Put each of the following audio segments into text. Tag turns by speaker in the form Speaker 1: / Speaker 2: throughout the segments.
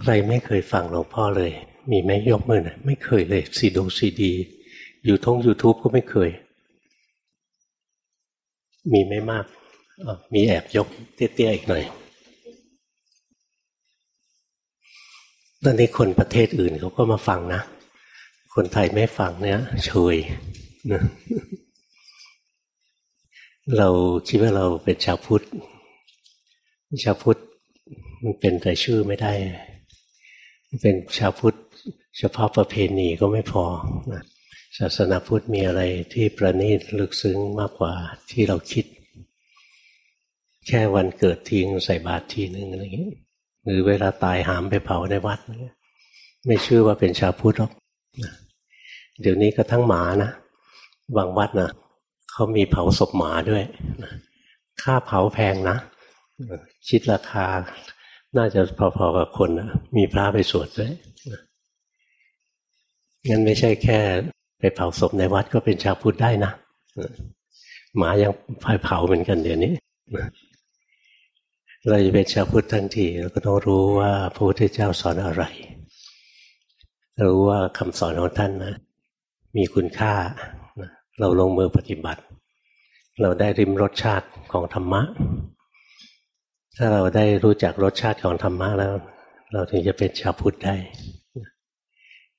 Speaker 1: ใครไม่เคยฟังหลวงพ่อเลย มีไหมยกมือนะไม่เคยเลยซีดงซีดี อยู่ทงยูทูบก็ไม่เคย มีไม่มากมีแอบยกเตี้ยๆอีกหน่อยตอนนี้คนประเทศอื่นเขาก็มาฟังนะ คนไทยไม่ฟังเนี่ยเฉยนะเราคิดว่าเราเป็นชาวพุทธชาวพุทธ มันเป็นแต่ชื่อไม่ได้ เป็นชาวพุทธเฉพาะประเพณีก็ไม่พอนะศาสนาพุทธมีอะไรที่ประณีตลึกซึ้งมากกว่าที่เราคิด แค่วันเกิดทิ้งใส่บาตรทีหนึ่งอะไรอย่างนี้หรือเวลาตายหามไปเผาในวัดไม่ชื่อว่าเป็นชาวพุทธหรอกเดี๋ยวนี้ก็ทั้งหมานะบางวัดนะเขามีเผาศพหมาด้วยค่าเผาแพงนะคิดราคา น่าจะพอๆกับคนนะมีพระไปสวดด้วยงั้นไม่ใช่แค่ ไปเผาศพในวัดก็เป็นชาวพุทธได้นะหมายังพายเผาเหมือนกันเดี๋ยวนี้เราจะเป็นชาวพุทธทั้งทีเราก็ต้องรู้ว่าพระพุทธเจ้าสอนอะไร รู้ว่าคำสอนของท่านนะมีคุณค่า เราลงมือปฏิบัติ เราได้ริมรสชาติของธรรมะ ถ้าเราได้รู้จักรสชาติของธรรมะแล้ว เราถึงจะเป็นชาวพุทธได้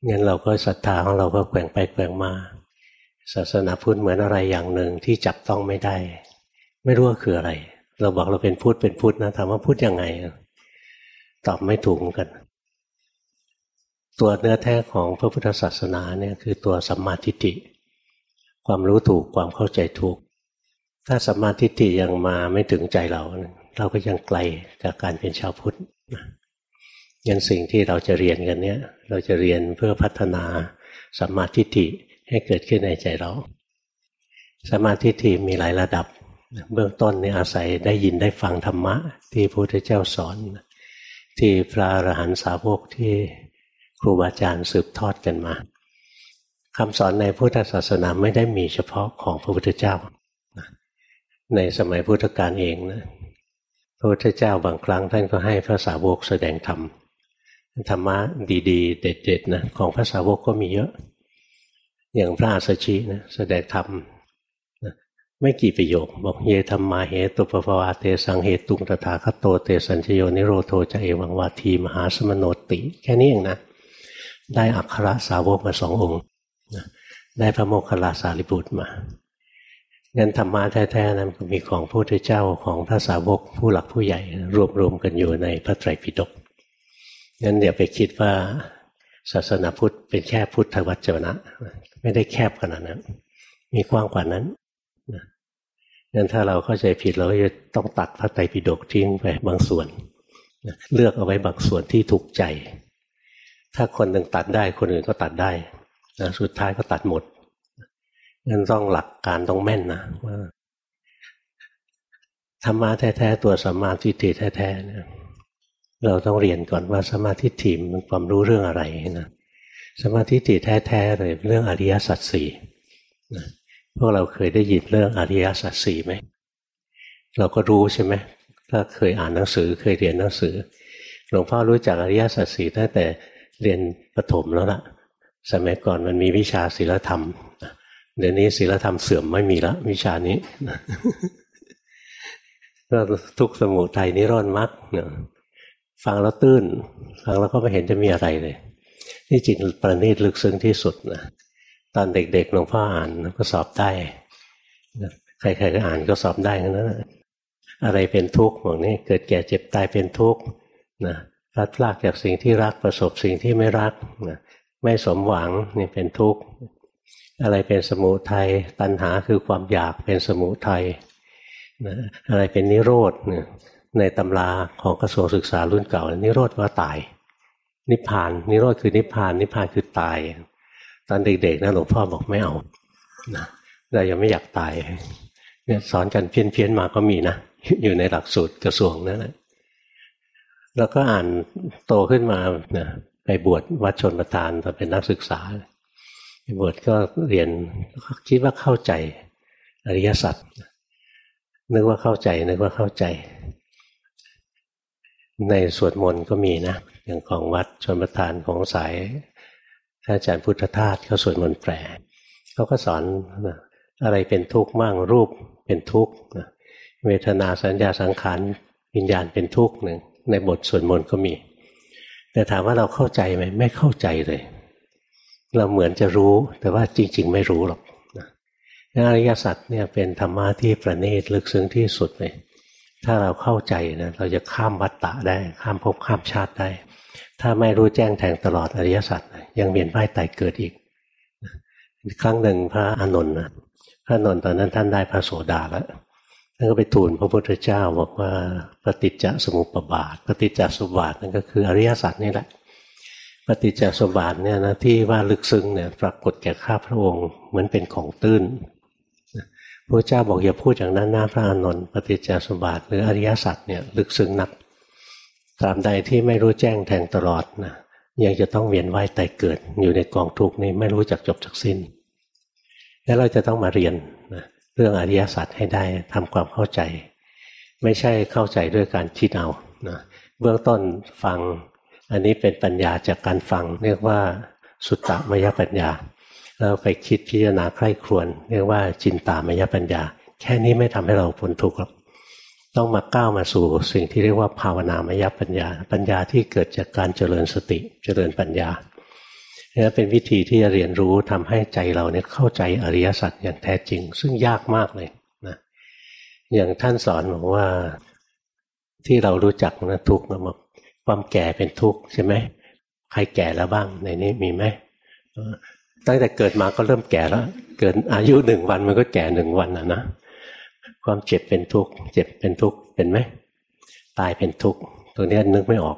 Speaker 1: งั้นเราก็ศรัทธาของเราก็แกว่งไปแกว่งมา ศาสนาพุทธเหมือนอะไรอย่างหนึ่งที่จับต้องไม่ได้ ไม่รู้ว่าคืออะไร เราบอกเราเป็นพุทธเป็นพุทธนะถามว่าพุทธยังไง ตอบไม่ถูกกัน ตัวเนื้อแท้ของพระพุทธศาสนาเนี่ยคือตัวสัมมาทิฏฐิความรู้ถูกความเข้าใจถูก ถ้าสัมมาทิฏฐิยังมาไม่ถึงใจเรา เราก็ยังไกลจากการเป็นชาวพุทธยันสิ่งที่เราจะเรียนกันเนี้ยเราจะเรียนเพื่อพัฒนาสัมมาทิฏฐิให้เกิดขึ้นในใจเราสัมมาทิฏฐิมีหลายระดับ เบื้องต้นนี่อาศัยได้ยินได้ฟังธรรมะ ที่พระพุทธเจ้าสอน ที่พระอรหันตสาวกที่ครูบาอาจารย์สืบทอดกันมาคำสอนในพุทธศาสนาไม่ได้มีเฉพาะของพระพุทธเจ้า ในสมัยพุทธกาลเองนะ ระพุทธเจ้าบางครั้งท่านก็ให้พระสาวกแสดงธรรมธรรมะดีๆ เด็ดๆนะของพระสาวกก็มีเยอะ อย่างพระอาสชินะแสดงธรรมไม่กี่ประโยค บอกเยธรรมาเหตุปปวาเตสังเหตุตุงตถาคตโตเตสัญชโยนิโรโทจะเอวังวาทีมหาสมโนติ แค่นี้เองนะ ได้อัครสาวกมาสององค์ได้พระโมคคัลลาสารีบุตรมา งั้นธรรมะแท้ๆนั้นมีของพระพุทธเจ้าของพระสาวกผู้หลักผู้ใหญ่ รวบรวมกันอยู่ในพระไตรปิฎกงั้นอย่าไปคิดว่าศาสนาพุทธเป็นแค่พุทธวจนะ ไม่ได้แคบขนาดนั้น มีกว้างกว่านั้นงั้นถ้าเราเข้าใจผิดเราจะต้องตัดพระไตรปิฎกทิ้งไปบางส่วน เลือกเอาไว้บางส่วนที่ถูกใจ ถ้าคนหนึ่งตัดได้คนอื่นก็ตัดได้นะสุดท้ายก็ตัดหมด งั้นต้องหลักการต้องแม่นนะว่าธรรมะแท้ๆตัวสมาธิฏฐิแท้ๆเนี่ยเราต้องเรียนก่อนว่าสมาธิฏฐิมันความรู้เรื่องอะไรนะสมาธิฏฐิแท้ๆเลยเรื่องอริยสัจสี่พวกเราเคยได้ยินเรื่องอริยสัจสี่ไหมเราก็รู้ใช่ไหมถ้าเคยอ่านหนังสือเคยเรียนหนังสือหลวงพ่อรู้จักอริยสัจสี่ตั้งแต่เรียนประถมแล้วล่ะ สมัยก่อนมันมีวิชาศีลธรรม เดี๋ยวนี้ศีลธรรมเสื่อมไม่มีละวิชานี้ก็ทุกสมุทัยนิโรธมรรคฟังแล้วตื้น ฟังแล้วก็ไม่เห็นจะมีอะไรเลย นี่จิตประณีตลึกซึ้งที่สุดนะตอนเด็กๆหลวงพ่ออ่านก็สอบได้ใครๆก็อ่านก็สอบได้กันนะอะไรเป็นทุกข์บอกนี่เกิดแก่เจ็บตายเป็นทุกข์นะพลัดพรากจากสิ่งที่รักประสบสิ่งที่ไม่รักนะไม่สมหวังนี่เป็นทุกข์ อะไรเป็นสมุทัยตัณหาคือความอยากเป็นสมุทัยนะอะไรเป็นนิโรธในตำราของกระทรวงศึกษารุ่นเก่า นิโรธว่าตาย นิพพาน นิโรธคือนิพพาน นิพพานคือตาย ตอนเด็กๆนะหลวงพ่อบอกไม่เอานะเรายังไม่อยากตายเนี่ยสอนกันเพี้ยนๆมาก็มีนะอยู่ในหลักสูตรกระทรวงนั่นแหละแล้วก็อ่านโตขึ้นมานะไปบวชวัดชนประทานตอนเป็นนักศึกษา บวชก็เรียนคิดว่าเข้าใจอริยสัจนึกว่าเข้าใจนึกว่าเข้าใจ ในสวดมนต์ก็มีนะ อย่างของวัดชนประทานของสายท่านอาจารย์พุทธทาสเขาสวดมนต์แปลเขาก็สอนอะไรเป็นทุกข์มั่งรูปเป็นทุกข์เวทนาสัญญาสังขารวิญญาณเป็นทุกข์หนึ่งในบทสวดมนต์ก็มี แต่ถามว่าเราเข้าใจไหมไม่เข้าใจเลย เราเหมือนจะรู้แต่ว่าจริง ๆ ไม่รู้หรอกอริยสัจเนี่ยเป็นธรรมะที่ประณีตลึกซึ้งที่สุดเลยถ้าเราเข้าใจนะเราจะข้ามวัฏฏะได้ข้ามภพข้ามชาติได้ ถ้าไม่รู้แจ้งแทงตลอดอริยสัจยังเวียนว่ายตายเกิดอีก ครั้งหนึ่งพระอานนท์นะพระอานนท์ตอนนั้นท่านได้พระโสดาแล้วท่านก็ไปทูลพระพุทธเจ้าบอกว่าปฏิจจสมุปบาท ปฏิจจสมุปบาทนั่นก็คืออริยสัจนี่แหละ ปฏิจจสมุปบาทเนี่ยนะที่ว่าลึกซึ้งเนี่ยปรากฏแก่ข้าพระองค์เหมือนเป็นของตื้นพระเจ้าบอกอย่าพูดอย่างนั้นนะพระอานนท์ปฏิจจสมบัติหรืออริยสัจเนี่ยลึกซึ้งนักตราบใดที่ไม่รู้แจ้งแทงตลอดนะยังจะต้องเวียนว่ายตายเกิด อยู่ในกองทุกข์นี้ไม่รู้จักจบจักสิ้น แล้วเราจะต้องมาเรียนนะเรื่องอริยสัจให้ได้ทำความเข้าใจ ไม่ใช่เข้าใจด้วยการคิดเอานะเบื้องต้นฟัง อันนี้เป็นปัญญาจากการฟัง เรียกว่าสุตตมยปัญญาเราไปคิดพิจารณาใคร่ครวญเรียกว่าจินตามยปัญญา แค่นี้ไม่ทำให้เราพ้นทุกข์หรอกต้องมาก้าวมาสู่สิ่งที่เรียกว่าภาวนามยปัญญา ปัญญาที่เกิดจากการเจริญสติเจริญปัญญานี่เป็นวิธีที่จะเรียนรู้ทำให้ใจเราเนี่ยเข้าใจอริยสัจอย่างแท้จริง ซึ่งยากมากเลยนะอย่างท่านสอนบอกว่าที่เรารู้จักนะทุกข์นะบอก ความแก่เป็นทุกข์ใช่ไหมใครแก่แล้วบ้างในนี้มีไหมตั้งแต่เกิดมาก็เริ่มแก่แล้ว เกิดอายุหนึ่งวันมันก็แก่หนึ่งวันนะนะความเจ็บเป็นทุกข์เจ็บเป็นทุกข์เป็นไหมตายเป็นทุกข์ตัวนี้นึกไม่ออก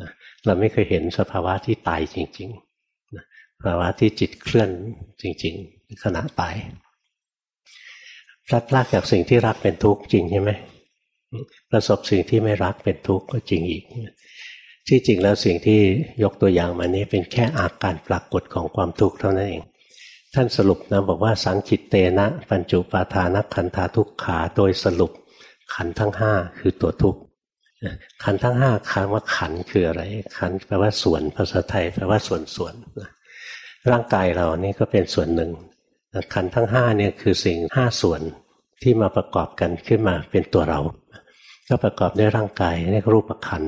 Speaker 1: นะเราไม่เคยเห็นสภาวะที่ตายจริงๆนะภาวะที่จิตเคลื่อนจริง ๆ ขณะตายพลัดพรากจากสิ่งที่รักเป็นทุกข์จริงใช่ไหมประสบสิ่งที่ไม่รักเป็นทุกข์ก็จริงอีก ที่จริงแล้วสิ่งที่ยกตัวอย่างมานี้เป็นแค่อาการปรากฏของความทุกข์เท่านั้นเอง ท่านสรุปนะบอกว่าสังคิตเตนะ ปัญจุปาทานขันธาทุกขาโดยสรุปขันทั้งห้าคือตัวทุกข์ขันทั้งห้าคำว่าขันคืออะไร ขันแปลว่าส่วนภาษาไทยแปลว่าส่วนส่วนร่างกายเรานี่ก็เป็นส่วนหนึ่ง ขันทั้งห้าเนี่ยคือสิ่งห้าส่วนที่มาประกอบกันขึ้นมาเป็นตัวเรา ก็ประกอบด้วยร่างกายนี่รูปขัน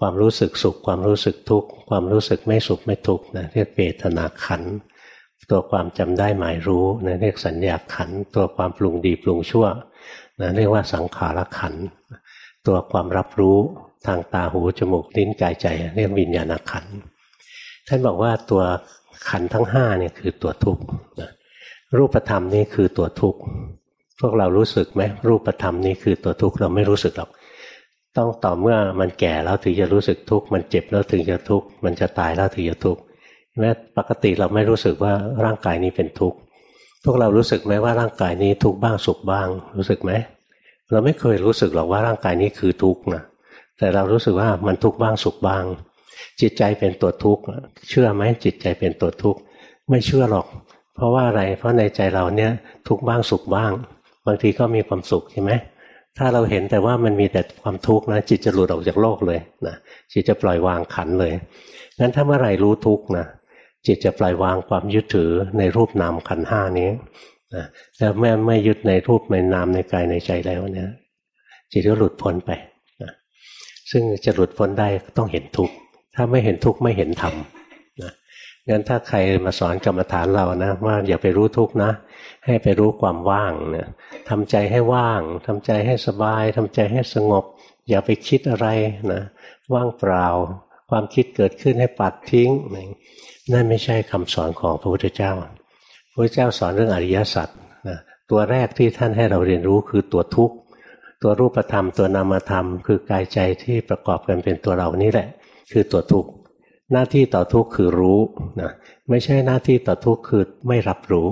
Speaker 1: ความรู้สึกสุข ความรู้สึกทุกข์ความรู้สึกไม่สุขไม่ทุกข์นะเรียกเวทนาขันตัวความจำได้หมายรู้นะเรียกสัญญาขันตัวความปรุงดีปรุงชั่วนะเรียกว่าสังขารขันตัวความรับรู้ทางตาหูจมูกลิ้นกายใจ เรียกวิญญาณขันท่านบอกว่าตัวขันทั้งห้าเนี่ยคือตัวทุกข์รูปธรรมนี่คือตัวทุกข์พวกเรารู้สึกไหมรูปธรรมนี่คือตัวทุกข์เราไม่รู้สึกหรอก ต้องต่อเมื่อมันแก่แล้วถึงจะรู้สึกทุกข์มันเจ็บแล้วถึงจะทุกข์มันจะตายแล้วถึงจะทุกข์แม้ปกติเราไม่รู้สึกว่าร่างกายนี้เป็นทุกข์พวกเรารู้สึกไหมว่าร่างกายนี้ทุกข์บ้างสุขบ้าง รู้สึกไหมเราไม่เคยรู้สึกหรอกว่าร่างกายนี้คือทุกข์นะแต่เรารู้สึกว่ามันทุกข์บ้างสุขบ้าง จิตใจเป็นตัวทุกข์เชื่อไหมจิตใจเป็นตัวทุกข์ไม่เชื่อหรอก เพราะว่าอะไรเพราะในใจเราเนี่ยทุกข์บ้างสุขบ้าง บางทีก็มีความสุขใช่ไหม ถ้าเราเห็นแต่ว่ามันมีแต่ความทุกข์นะจิตจะหลุดออกจากโลกเลยนะจิตจะปล่อยวางขันเลยงั้นถ้าเมื่อไหร่รู้ทุกข์นะจิตจะปล่อยวางความยึดถือในรูปนามขันห้านี้นะแล้วแม่ไม่ยึดในรูปในนามในกายในใจแล้วเนี่ยจิตก็หลุดพ้นไปนะซึ่งจะหลุดพ้นได้ต้องเห็นทุกข์ถ้าไม่เห็นทุกข์ไม่เห็นธรรม งั้นถ้าใครมาสอนกรรมฐานเรานะว่าอย่าไปรู้ทุกนะ ให้ไปรู้ความว่างเนี่ยทำใจให้ว่าง ทำใจให้สบาย ทำใจให้สงบ อย่าไปคิดอะไรนะว่างเปล่า ความคิดเกิดขึ้นให้ปัดทิ้ง นั่นไม่ใช่คำสอนของพระพุทธเจ้า พระพุทธเจ้าสอนเรื่องอริยสัจนะตัวแรกที่ท่านให้เราเรียนรู้คือตัวทุกข์ ตัวรูปธรรม ตัวนามธรรม คือกายใจที่ประกอบกันเป็นตัวเรานี่แหละ คือตัวทุกข์ หน้าที่ต่อทุกข์คือรู้นะไม่ใช่หน้าที่ต่อทุกข์คือไม่รับรู้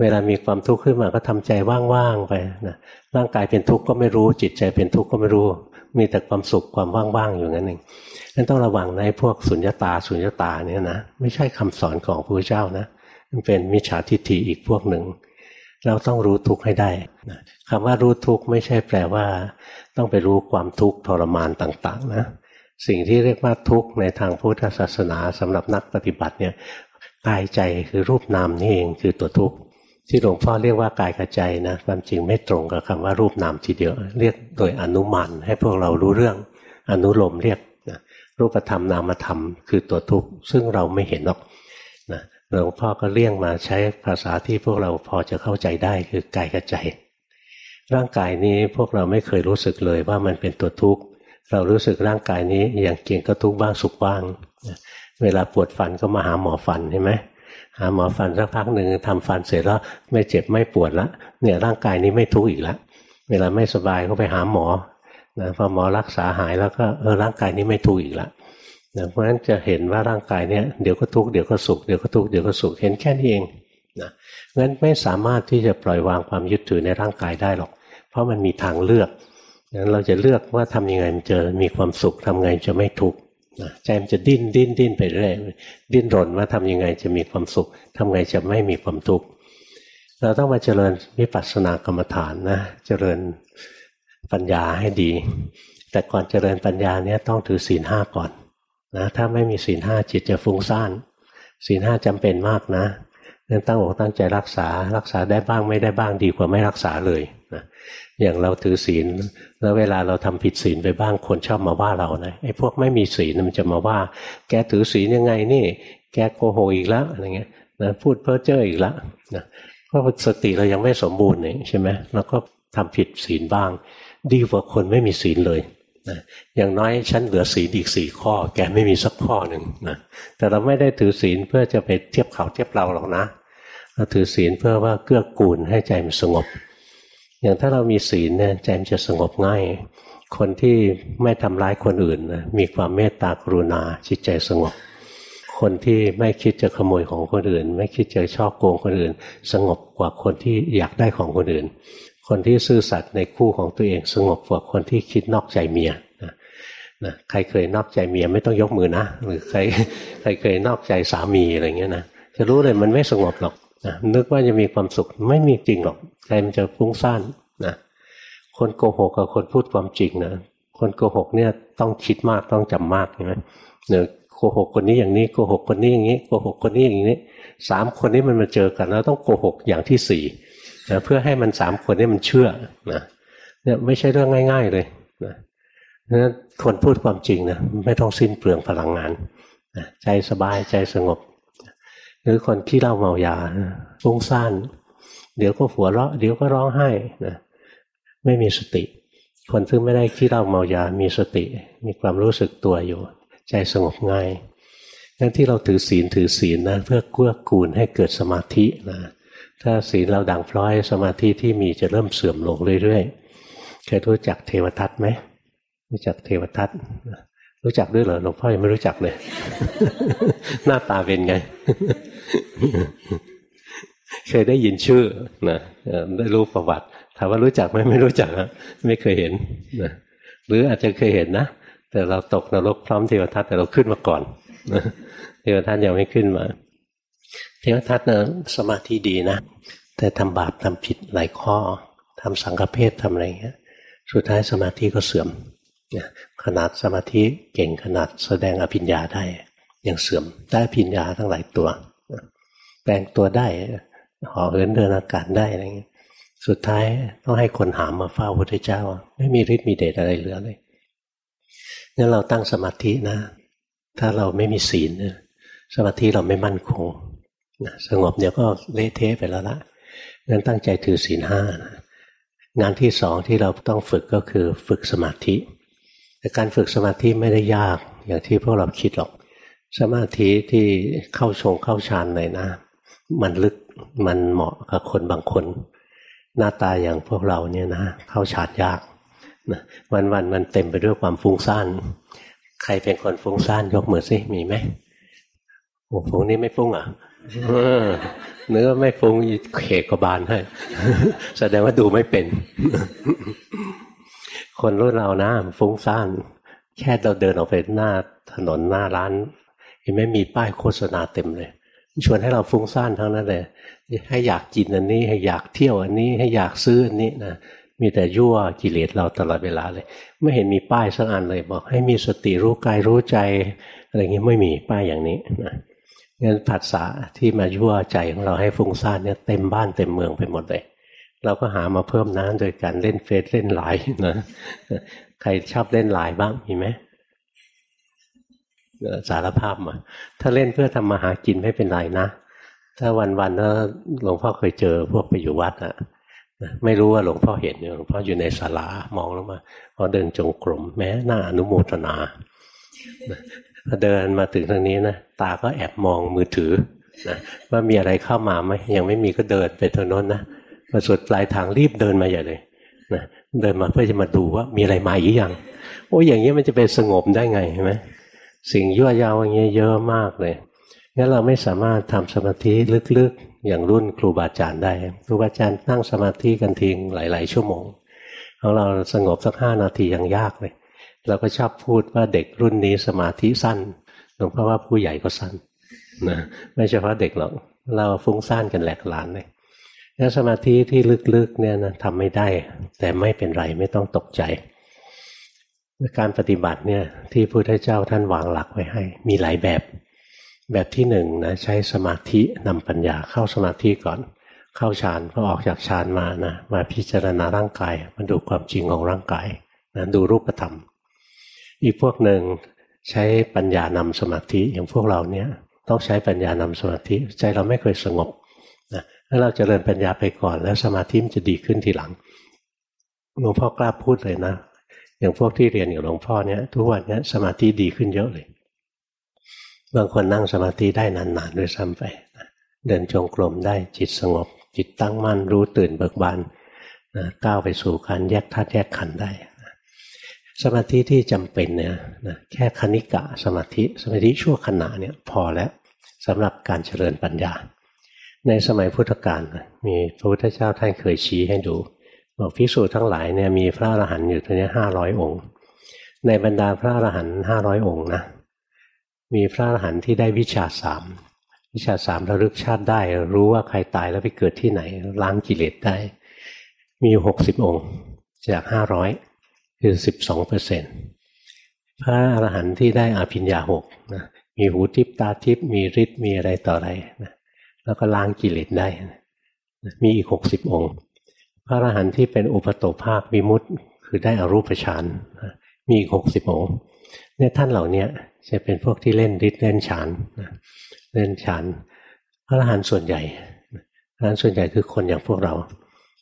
Speaker 1: เวลามีความทุกข์ขึ้นมาก็ทำใจว่างๆไปนะร่างกายเป็นทุกข์ก็ไม่รู้ จิตใจเป็นทุกข์ก็ไม่รู้ มีแต่ความสุขความว่างๆอยู่นั่นเองนั่นต้องระวังในพวกสุญญตาสุญญตาเนี่ยนะไม่ใช่คำสอนของพระเจ้านะมันเป็นมิจฉาทิฏฐิอีกพวกหนึ่ง เราต้องรู้ทุกข์ให้ได้คำว่ารู้ทุกข์ไม่ใช่แปลว่า ต้องไปรู้ความทุกข์ทรมานต่าง ๆ นะ สิ่งที่เรียกว่าทุกข์ในทางพุทธศาสนาสำหรับนักปฏิบัติเนี่ยกายใจคือรูปนามนี่เองคือตัวทุกข์ที่หลวงพ่อเรียกว่ากายกับใจนะความจริงไม่ตรงกับคำว่ารูปนามทีเดียว เรียกโดยอนุมันให้พวกเรารู้เรื่องอนุโลมเรียกนะรูปธรรมนามธรรมคือตัวทุกข์ซึ่งเราไม่เห็นหรอกนะหลวงพ่อก็เลี่ยงมาใช้ภาษาที่พวกเราพอจะเข้าใจได้คือกายกับใจ ร่างกายนี้พวกเราไม่เคยรู้สึกเลยว่ามันเป็นตัวทุกข์ เรารู้สึกร่างกายนี้อย่างเก่งก็ทุกบ้างสุขบ้าง เวลาปวดฟันก็มาหาหมอฟันใช่ไหมหาหมอฟันสักพักหนึ่งทำฟันเสร็จแล้วไม่เจ็บไม่ปวดละเนี่ยร่างกายนี้ไม่ทุกข์อีกล้วเวลาไม่สบายก็ไปหาหมอนะพอหมอรักษาหายแล้วก็เออร่างกายนี้ไม่ทุกข์อีกล้วนะเพราะฉะนั้นจะเห็นว่าร่างกายเนี่ยเดี๋ยวก็ทุกข์เดี๋ยวก็สุขเดี๋ยวก็ทุกข์เดี๋ยวก็สุขเห็นแค่นี้เองนะงั้นไม่สามารถที่จะปล่อยวางความยึดถือในร่างกายได้หรอก เพราะมันมีทางเลือก งั้นเราจะเลือกว่าทำยังไงมันจะมีความสุขทำไงจะไม่ทุกข์ใจมันจะดิ้นดิ้นดิ้นไปเรื่อยดิ้นรนว่าทำยังไงจะมีความสุขทำไงจะไม่มีความทุกข์เราต้องมาเจริญวิปัสสนากรรมฐานนะ เจริญปัญญาให้ดี แต่ก่อนเจริญปัญญาเนี่ยต้องถือศีลห้าก่อนนะถ้าไม่มีศีลห้าจิตจะฟุ้งซ่านศีลห้าจำเป็นมากนะนั้นตั้งอกตั้งใจรักษารักษาได้บ้างไม่ได้บ้างดีกว่าไม่รักษาเลย อย่างเราถือศีล แล้วเวลาเราทำผิดศีลไปบ้างคนชอบมาว่าเรานะไอ้พวกไม่มีศีลมันจะมาว่า แกถือศีลยังไงนี่ แกโกหกอีกแล้วอะไรเงี้ยนะพูดเพ้อเจ้ออีกแล้วนะเพราะสติเรายังไม่สมบูรณ์นี่ใช่ไหมเราก็ทำผิดศีลบ้าง ดีกว่าคนไม่มีศีลเลยนะอย่างน้อยฉันเหลือศีลอีกสี่ข้อ แกไม่มีสักข้อหนึ่งนะแต่เราไม่ได้ถือศีลเพื่อจะไปเทียบเขาเทียบเราหรอกนะเราถือศีลเพื่อว่าเกื้อกูลให้ใจมันสงบ อย่างถ้าเรามีศีลเนี่ยใจมันจะสงบง่าย คนที่ไม่ทำร้ายคนอื่นนะมีความเมตตากรุณาจิตใจสงบ คนที่ไม่คิดจะขโมยของคนอื่น ไม่คิดจะชอบโกงคนอื่น สงบกว่าคนที่อยากได้ของคนอื่น คนที่ซื่อสัตย์ในคู่ของตัวเองสงบกว่าคนที่คิดนอกใจเมียนะนะใครเคยนอกใจเมียไม่ต้องยกมือนะ หรือใครใครเคยนอกใจสามีอะไรเงี้ยนะจะรู้เลยมันไม่สงบหรอกนะนึกว่าจะมีความสุขไม่มีจริงหรอก ใจมันจะฟุ้งซ่านนะคนโกหกกับคนพูดความจริงนะคนโกหกเนี่ยต้องคิดมากต้องจำมากใช่ไหมเนี่ยโกหกคนนี้อย่างนี้โกหกคนนี้อย่างนี้โกหกคนนี้อย่างนี้สามคนนี้มันมาเจอกันแล้วต้องโกหกอย่างที่สี่นะเพื่อให้มันสามคนนี้มันเชื่อนะเนี่ยไม่ใช่เรื่องง่าย ๆเลยนะนั้นคนพูดความจริงนะไม่ต้องสิ้นเปลืองพลังงานนะใจสบายใจสงบ หรือคนที่เล่าเมายาฟุ้งซ่าน เดี๋ยวก็หัวเราะเดี๋ยวก็ร้องไห้นะไม่มีสติ คนซึ่งไม่ได้ขี้เล่าเมายา มีสติ มีความรู้สึกตัวอยู่ ใจสงบง่ายนั่นที่เราถือศีลถือศีลนะเพื่อกู้กูลให้เกิดสมาธินะถ้าศีลเราดังพร้อยสมาธิที่มีจะเริ่มเสื่อมลงเรื่อยๆเคยรู้จักเทวทัตไหมรู้จักเทวทัตรู้จักด้วยเหรอหลวงพ่อยังไม่รู้จักเลย หน้าตาเป็นไง เคยได้ยินชื่อนะได้รู้ประวัติ ถามว่ารู้จักไหมไม่รู้จักไม่เคยเห็นนะหรืออาจจะเคยเห็นนะ แต่เราตกนรกพร้อมเทวทัตแต่เราขึ้นมาก่อนเทวทัตยังไม่ขึ้นมา เทวทัตนะสมาธิดีนะ แต่ทำบาปทำผิดหลายข้อทำสังฆเพศทำอะไรเงี้ย สุดท้ายสมาธิก็เสื่อมขนาดสมาธิเก่งขนาดแสดงอภิญญาได้ยังเสื่อมได้อภิญญาทั้งหลายตัวแปลงตัวได้ ห่อเหินเดินอากาศได้อะไรเงี้ยสุดท้ายต้องให้คนหามมาเฝ้าพระพุทธเจ้า ไม่มีฤทธิ์มีเดชอะไรเหลือเลยงั้นเราตั้งสมาธินะ ถ้าเราไม่มีศีลสมาธิเราไม่มั่นคงสงบเดี๋ยวก็เละเทะไปแล้วละงั้นตั้งใจถือศีลห้างานที่สองที่เราต้องฝึกก็คือฝึกสมาธิ แต่การฝึกสมาธิไม่ได้ยากอย่างที่พวกเราคิดหรอก สมาธิที่เข้าชงเข้าฌานเลยนะ มันลึก มันเหมาะกับคนบางคน หน้าตาอย่างพวกเราเนี่ยนะเข้าฌานยากนะวันวันมันเต็มไปด้วยความฟุ้งซ่านใครเป็นคนฟุ้งซ่านยกมือสิมีไหมโอ้ฟุ้งนี่ไม่ฟุ้งอะเนื้อไม่ฟุ้งเขกกบาลให้แสดงว่าดูไม่เป็น คนรุ่นเรานะฟุ้งซ่านแค่เราเดินออกไปหน้าถนนหน้าร้านเห็นไหมมีป้ายโฆษณาเต็มเลย ชวนให้เราฟุ้งซ่านทั้งนั้นเลยให้อยากกินอันนี้ให้อยากเที่ยวอันนี้ให้อยากซื้ออันนี้นะมีแต่ยั่วกิเลสเราตลอดเวลาเลย ไม่เห็นมีป้ายสักอันเลยบอก ให้มีสติรู้กายรู้ใจอะไรเงี้ยไม่มีป้ายอย่างนี้นะงั้นผัสสะที่มายั่วใจของเราให้ฟุ้งซ่านเนี่ยเต็มบ้านเต็มเมืองไปหมดเลย เราก็หามาเพิ่มน้ำโดยการเล่นเฟซเล่นไลน์นะใครชอบเล่นไลน์บ้างมีไหม สารภาพมาถ้าเล่นเพื่อทำมาหากินไม่เป็นไรนะ ถ้าวันๆแล้วหลวงพ่อเคยเจอพวกไปอยู่วัดอะไม่รู้ว่าหลวงพ่อเห็นหลวงพ่ออยู่ในศาลามองลงมาพอเดินจงกรมแม้หน้าอนุโมทนาพอเดินมาถึงทางนี้นะตาก็แอบมองมือถือนะว่ามีอะไรเข้ามาไหมยังไม่มีก็เดินไปทางโน้นนะมาสุดปลายทางรีบเดินมาใหญ่เลยนะเดินมาเพื่อจะมาดูว่ามีอะไรมาอีกอย่างโอ้อย่างนี้มันจะไปสงบได้ไงใช่ไหม สิ่งยั่วยาวอย่างเงี้ยเยอะมากเลยงั้นเราไม่สามารถทำสมาธิลึกๆ อย่างรุ่นครูบาอาจารย์ได้ครูบาอาจารย์นั่งสมาธิกันทิ้งหลาย ๆ ชั่วโมงของเราสงบสักห้านาทียังยากเลย เราก็ชอบพูดว่าเด็กรุ่นนี้สมาธิสั้นหลวงพ่อว่าผู้ใหญ่ก็สั้นนะไม่เฉพาะเด็กหรอกเราฟุ้งซ่านกันแหลกหลานเลยถ้าสมาธิที่ลึกๆเนี่ยนะทำไม่ได้ แต่ไม่เป็นไรไม่ต้องตกใจ การปฏิบัติเนี่ยที่พระพุทธเจ้าท่านวางหลักไว้ให้ มีหลายแบบ แบบที่หนึ่งนะใช้สมาธินำปัญญาเข้าสมาธิก่อน เข้าฌานพอออกจากฌานมานะมาพิจารณาร่างกายมาดูความจริงของร่างกายนะดูรูปธรรม อีกพวกหนึ่งใช้ปัญญานำสมาธิอย่างพวกเราเนี่ยต้องใช้ปัญญานำสมาธิใจเราไม่เคยสงบนะถ้าเราจเจริญปัญญาไปก่อน แล้วสมาธิมันจะดีขึ้นทีหลังหลวงพ่อกล้าพูดเลยนะ อย่างพวกที่เรียนอยู่หลวงพ่อเนี่ยทุกวันนี้สมาธิดีขึ้นเยอะเลย บางคนนั่งสมาธิได้นานๆด้วยซ้ำไป เดินจงกรมได้จิตสงบ จิตตั้งมั่นรู้ตื่นเบิกบานนะก้าวไปสู่การแยกธาตุแยกขันธ์ได้สมาธิที่จำเป็นเนี่ยนะแค่คณิกะสมาธิสมาธิชั่วขณะเนี่ยพอแล้วสำหรับการเจริญปัญญา ในสมัยพุทธกาลมีพระพุทธเจ้าท่านเคยชี้ให้ดู บอกพิสูจทั้งหลายเนี่ยมีพระอรหันต์อยู่ตัวนี้ห้าร้อยองค์ ในบรรดาพระอรหันต์ห้าร้อยองค์นะมีพระอรหันต์ที่ได้วิชาสามวิชาสามระลึกชาติได้ รู้ว่าใครตายแล้วไปเกิดที่ไหน ล้างกิเลสได้ มีหกสิบองค์จากห้าร้อยคือสิบสองเปอร์เซ็นพระอรหันต์ที่ได้อาภิญญาหกนะมีหูทิพตาทิพมีฤทธิ์มีอะไรต่ออะไรนะแล้วก็ล้างกิเลสได้นะมีอีกหกสิบองค์ ระอรหันต์ที่เป็นอุปโตภาควิมุตต์คือได้อรูปฌานมีอีกหกสิบองค์เนี่ยท่านเหล่านี้จะเป็นพวกที่เล่นฤทธิ์เล่นฌานเล่นฌานพระอรหันต์ส่วนใหญ่พระอรหันต์ส่วนใหญ่คือคนอย่างพวกเรา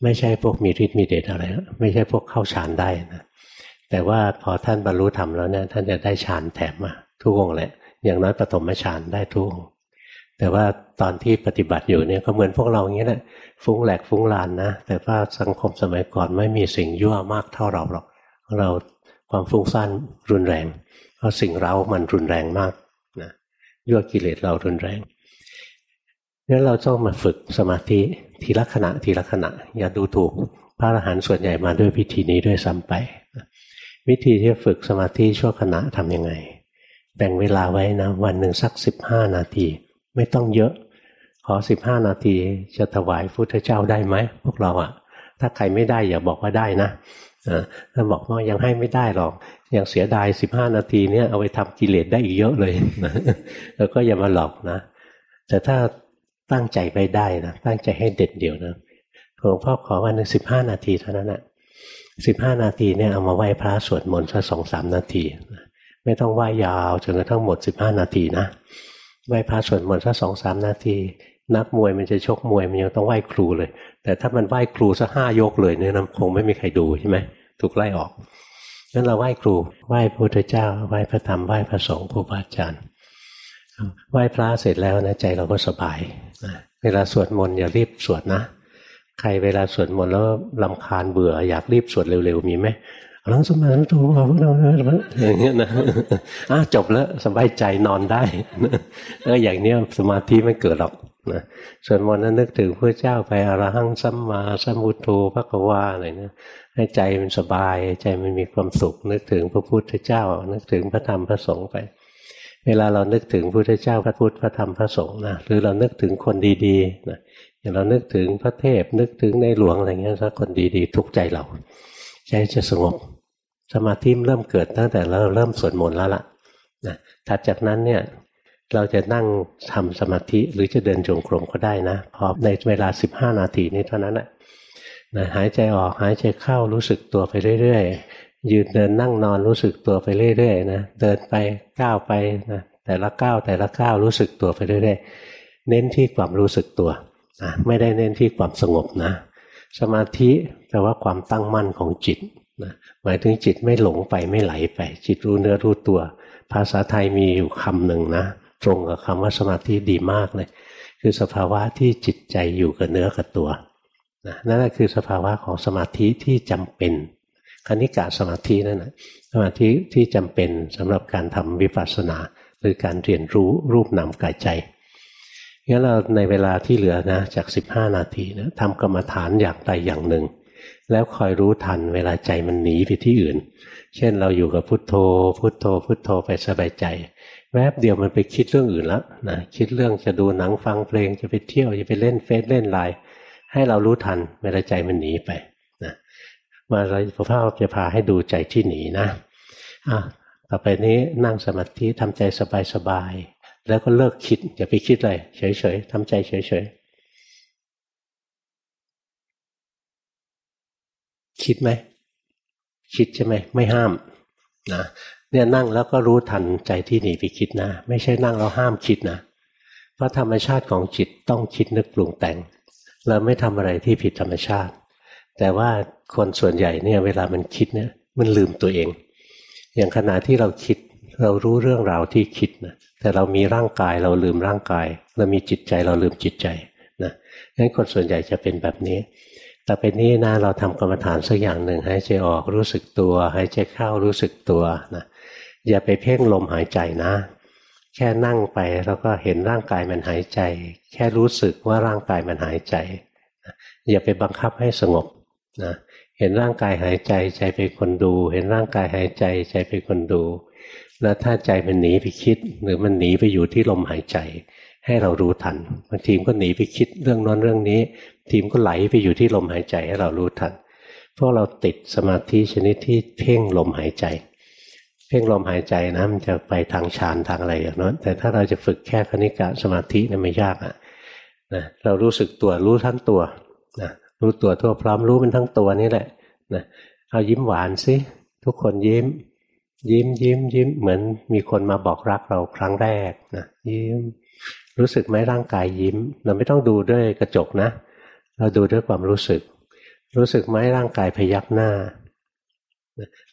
Speaker 1: ไม่ใช่พวกมีฤทธิ์มีเดชอะไร ไม่ใช่พวกเข้าฌานได้นะแต่ว่าพอท่านบรรลุธรรมแล้วเนี่ยท่านจะได้ฌานแถมมาทุกองแหละ อย่างน้อยปฐมฌานได้ทุกอง แต่ว่าตอนที่ปฏิบัติอยู่เนี่ยก็เหมือนพวกเราอย่างนี้แหละฟุ้งแหลกฟุ้งลานนะ แต่ว่าสังคมสมัยก่อนไม่มีสิ่งยั่วมากเท่าเราหรอกเราความฟุ้งซ่านรุนแรงเพราะสิ่งเรามันรุนแรงมากนะยั่วกิเลสเรารุนแรงนั้นเราต้องมาฝึกสมาธิทีละขณะทีละขณะ อย่าดูถูกพระอรหันต์ส่วนใหญ่มาด้วยวิธีนี้ด้วยซ้ำไป วิธีที่ฝึกสมาธิชั่วขณะทำยังไง แบ่งเวลาไว้นะวันหนึ่งสักสิบห้านาที ไม่ต้องเยอะ ขอสิบห้านาทีจะถวายพุทธเจ้าได้ไหมพวกเราอะ่ะ ถ้าใครไม่ได้อย่าบอกว่าได้นะถ้าบอกว่ายังให้ไม่ได้หรอก ยังเสียดายสิบห้านาทีเนี้ยเอาไปทำกิเลสได้อีกเยอะเลยแล้วก็อย่ามาหลอกนะ แต่ถ้าตั้งใจไปได้นะตั้งใจให้เด็ดเดี่ยวนะหลวงพ่อขอวันหนึ่งสิบห้านาทีเท่านั้นแหะสิบห้านาทีเนี่ยเอามาไหว้พระสวดมนต์สักสองสามนาที ไม่ต้องไหว้ยาวจนกระทั่งหมดสิบห้านาทีนะ ไหว้พระสวดมนต์สักสองสามนาที นักมวยมันจะชกมวยมันยังต้องไหว้ครูเลย แต่ถ้ามันไหว้ครูสักห้ายกเลยเนี่ยนคงไม่มีใครดูใช่ไหมถูกไล่ออกงั้นเราไหว้ครูไหว้พระพุทธเจ้าไหว้พระธรรมไหว้พระสงฆ์ครูบาอาจารย์ไหว้พระเสร็จแล้วนะใจเราก็สบายเวลาสวดมนต์อย่ารีบสวดนะ ใครเวลาสวดมนต์แล้วลำคาญเบื่ออยากรีบสวดเร็วๆมีไหม หลังสมาธิตัวเราอย่างเงี้ยนะอะจบแล้วสบายใจนอนได้แล้วอย่างเนี้ยสมาธิไม่เกิดหรอกนะส่วนมนนั้นนึกถึงพระเจ้าไปอรหังสัมมาสัมพุทโธพระกวาอะไรนี่ยให้ใจมันสบายใจมันมีความสุข นึกถึงพระพุทธเจ้า นึกถึงพระธรรมพระสงฆ์ไป เวลาเรานึกถึงพระพุทธเจ้าพระพุทธพระธรรมพระสงฆ์นะหรือเรานึกถึงคนดีๆนะอย่างเรานึกถึงพระเทพนึกถึงในหลวงอะไรเงี้ยถ้าคนดีๆ ทุกใจเรา ใจจะสงบ สมาธิเริ่มเกิดตั้งแต่เราเริ่มสวดมนต์แล้วล่ะนะถัดจากนั้นเนี่ยเราจะนั่งทำสมาธิหรือจะเดินจงกรมก็ได้นะพอในเวลาสิบห้านาทีนี้เท่านั้นแหละนะหายใจออกหายใจเข้ารู้สึกตัวไปเรื่อยๆ ยืนเดินนั่งนอนรู้สึกตัวไปเรื่อยๆนะเดินไปก้าวไปนะแต่ละก้าวแต่ละก้าวรู้สึกตัวไปเรื่อยๆ เน้นที่ความรู้สึกตัวนะไม่ได้เน้นที่ความสงบนะ สมาธิแปลว่าความตั้งมั่นของจิต นะหมายถึงจิตไม่หลงไปไม่ไหลไป จิตรู้เนื้อรู้ตัว ภาษาไทยมีอยู่คำหนึ่งนะ ตรงกับคำว่าสมาธิดีมากเลย คือสภาวะที่จิตใจอยู่กับเนื้อกับตัวนะนั่นแหละคือสภาวะของสมาธิที่จำเป็นคณิกาสมาธินั่นแหละสมาธิที่จำเป็นสำหรับการทำวิปัสสนาหรือการเรียนรู้รูปนามกายใจงั้นเราในเวลาที่เหลือนะจาก 15 นาทีนะทำกรรมฐานอย่างใดอย่างหนึ่ง แล้วคอยรู้ทันเวลาใจมันหนีไปที่อื่น เช่นเราอยู่กับพุทโธ พุทโธ พุทโธไปสบายใจ แวบเดียวมันไปคิดเรื่องอื่นแล้วนะคิดเรื่องจะดูหนังฟังเพลงจะไปเที่ยวจะไปเล่นเฟซเล่นไลน์ให้เรารู้ทันเวลาใจมันหนีไปนะมาเราพระพ่อจะพาให้ดูใจที่หนีนะอะต่อไปนี้นั่งสมาธิทำใจสบายๆแล้วก็เลิกคิดอย่าไปคิดเลยเฉยๆทำใจเฉยๆ คิดไหมคิดใช่ไหมไม่ห้ามนะเนี่ยนั่งแล้วก็รู้ทันใจที่หนีไปคิดนะ ไม่ใช่นั่งแล้วห้ามคิดนะเพราะธรรมชาติของจิตต้องคิดนึกปรุงแต่งเราไม่ทำอะไรที่ผิดธรรมชาติ แต่ว่าคนส่วนใหญ่เนี่ยเวลามันคิดเนี่ยมันลืมตัวเอง อย่างขณะที่เราคิดเรารู้เรื่องราวที่คิดนะแต่เรามีร่างกายเราลืมร่างกาย เรามีจิตใจเราลืมจิตใจนะงั้นคนส่วนใหญ่จะเป็นแบบนี้ ต่อไปนี้นะเราทำกรรมฐานสักอย่างหนึ่งหายใจออกรู้สึกตัวหายใจเข้ารู้สึกตัวนะอย่าไปเพ่งลมหายใจนะ แค่นั่งไปแล้วก็เห็นร่างกายมันหายใจ แค่รู้สึกว่าร่างกายมันหายใจอย่าไปบังคับให้สงบนะเห็นร่างกายหายใจใจเป็นคนดู เห็นร่างกายหายใจใจเป็นคนดู แล้วถ้าใจมันหนีไปคิด หรือมันหนีไปอยู่ที่ลมหายใจ ให้เรารู้ทันบางทีมก็หนีไปคิดเรื่องนั้นเรื่องนี้ ทีมก็ไหลไปอยู่ที่ลมหายใจให้เรารู้ทันพวกเราติดสมาธิชนิดที่เพ่งลมหายใจ เพ่งลมหายใจนะมันจะไปทางฌานทางอะไรอย่างนั้นแต่ถ้าเราจะฝึกแค่คณิกะสมาธินี่ไม่ยากอะนะเรารู้สึกตัวรู้ทั้งตัวนะรู้ตัวทั่วพร้อมรู้มันทั้งตัวนี่แหละนะเอายิ้มหวานสิทุกคนยิ้ม ยิ้มยิ้มยิ้มเหมือนมีคนมาบอกรักเราครั้งแรกนะยิ้ม รู้สึกไหมร่างกายยิ้ม เราไม่ต้องดูด้วยกระจกนะ เราดูด้วยความรู้สึก รู้สึกไหมร่างกายพยักหน้า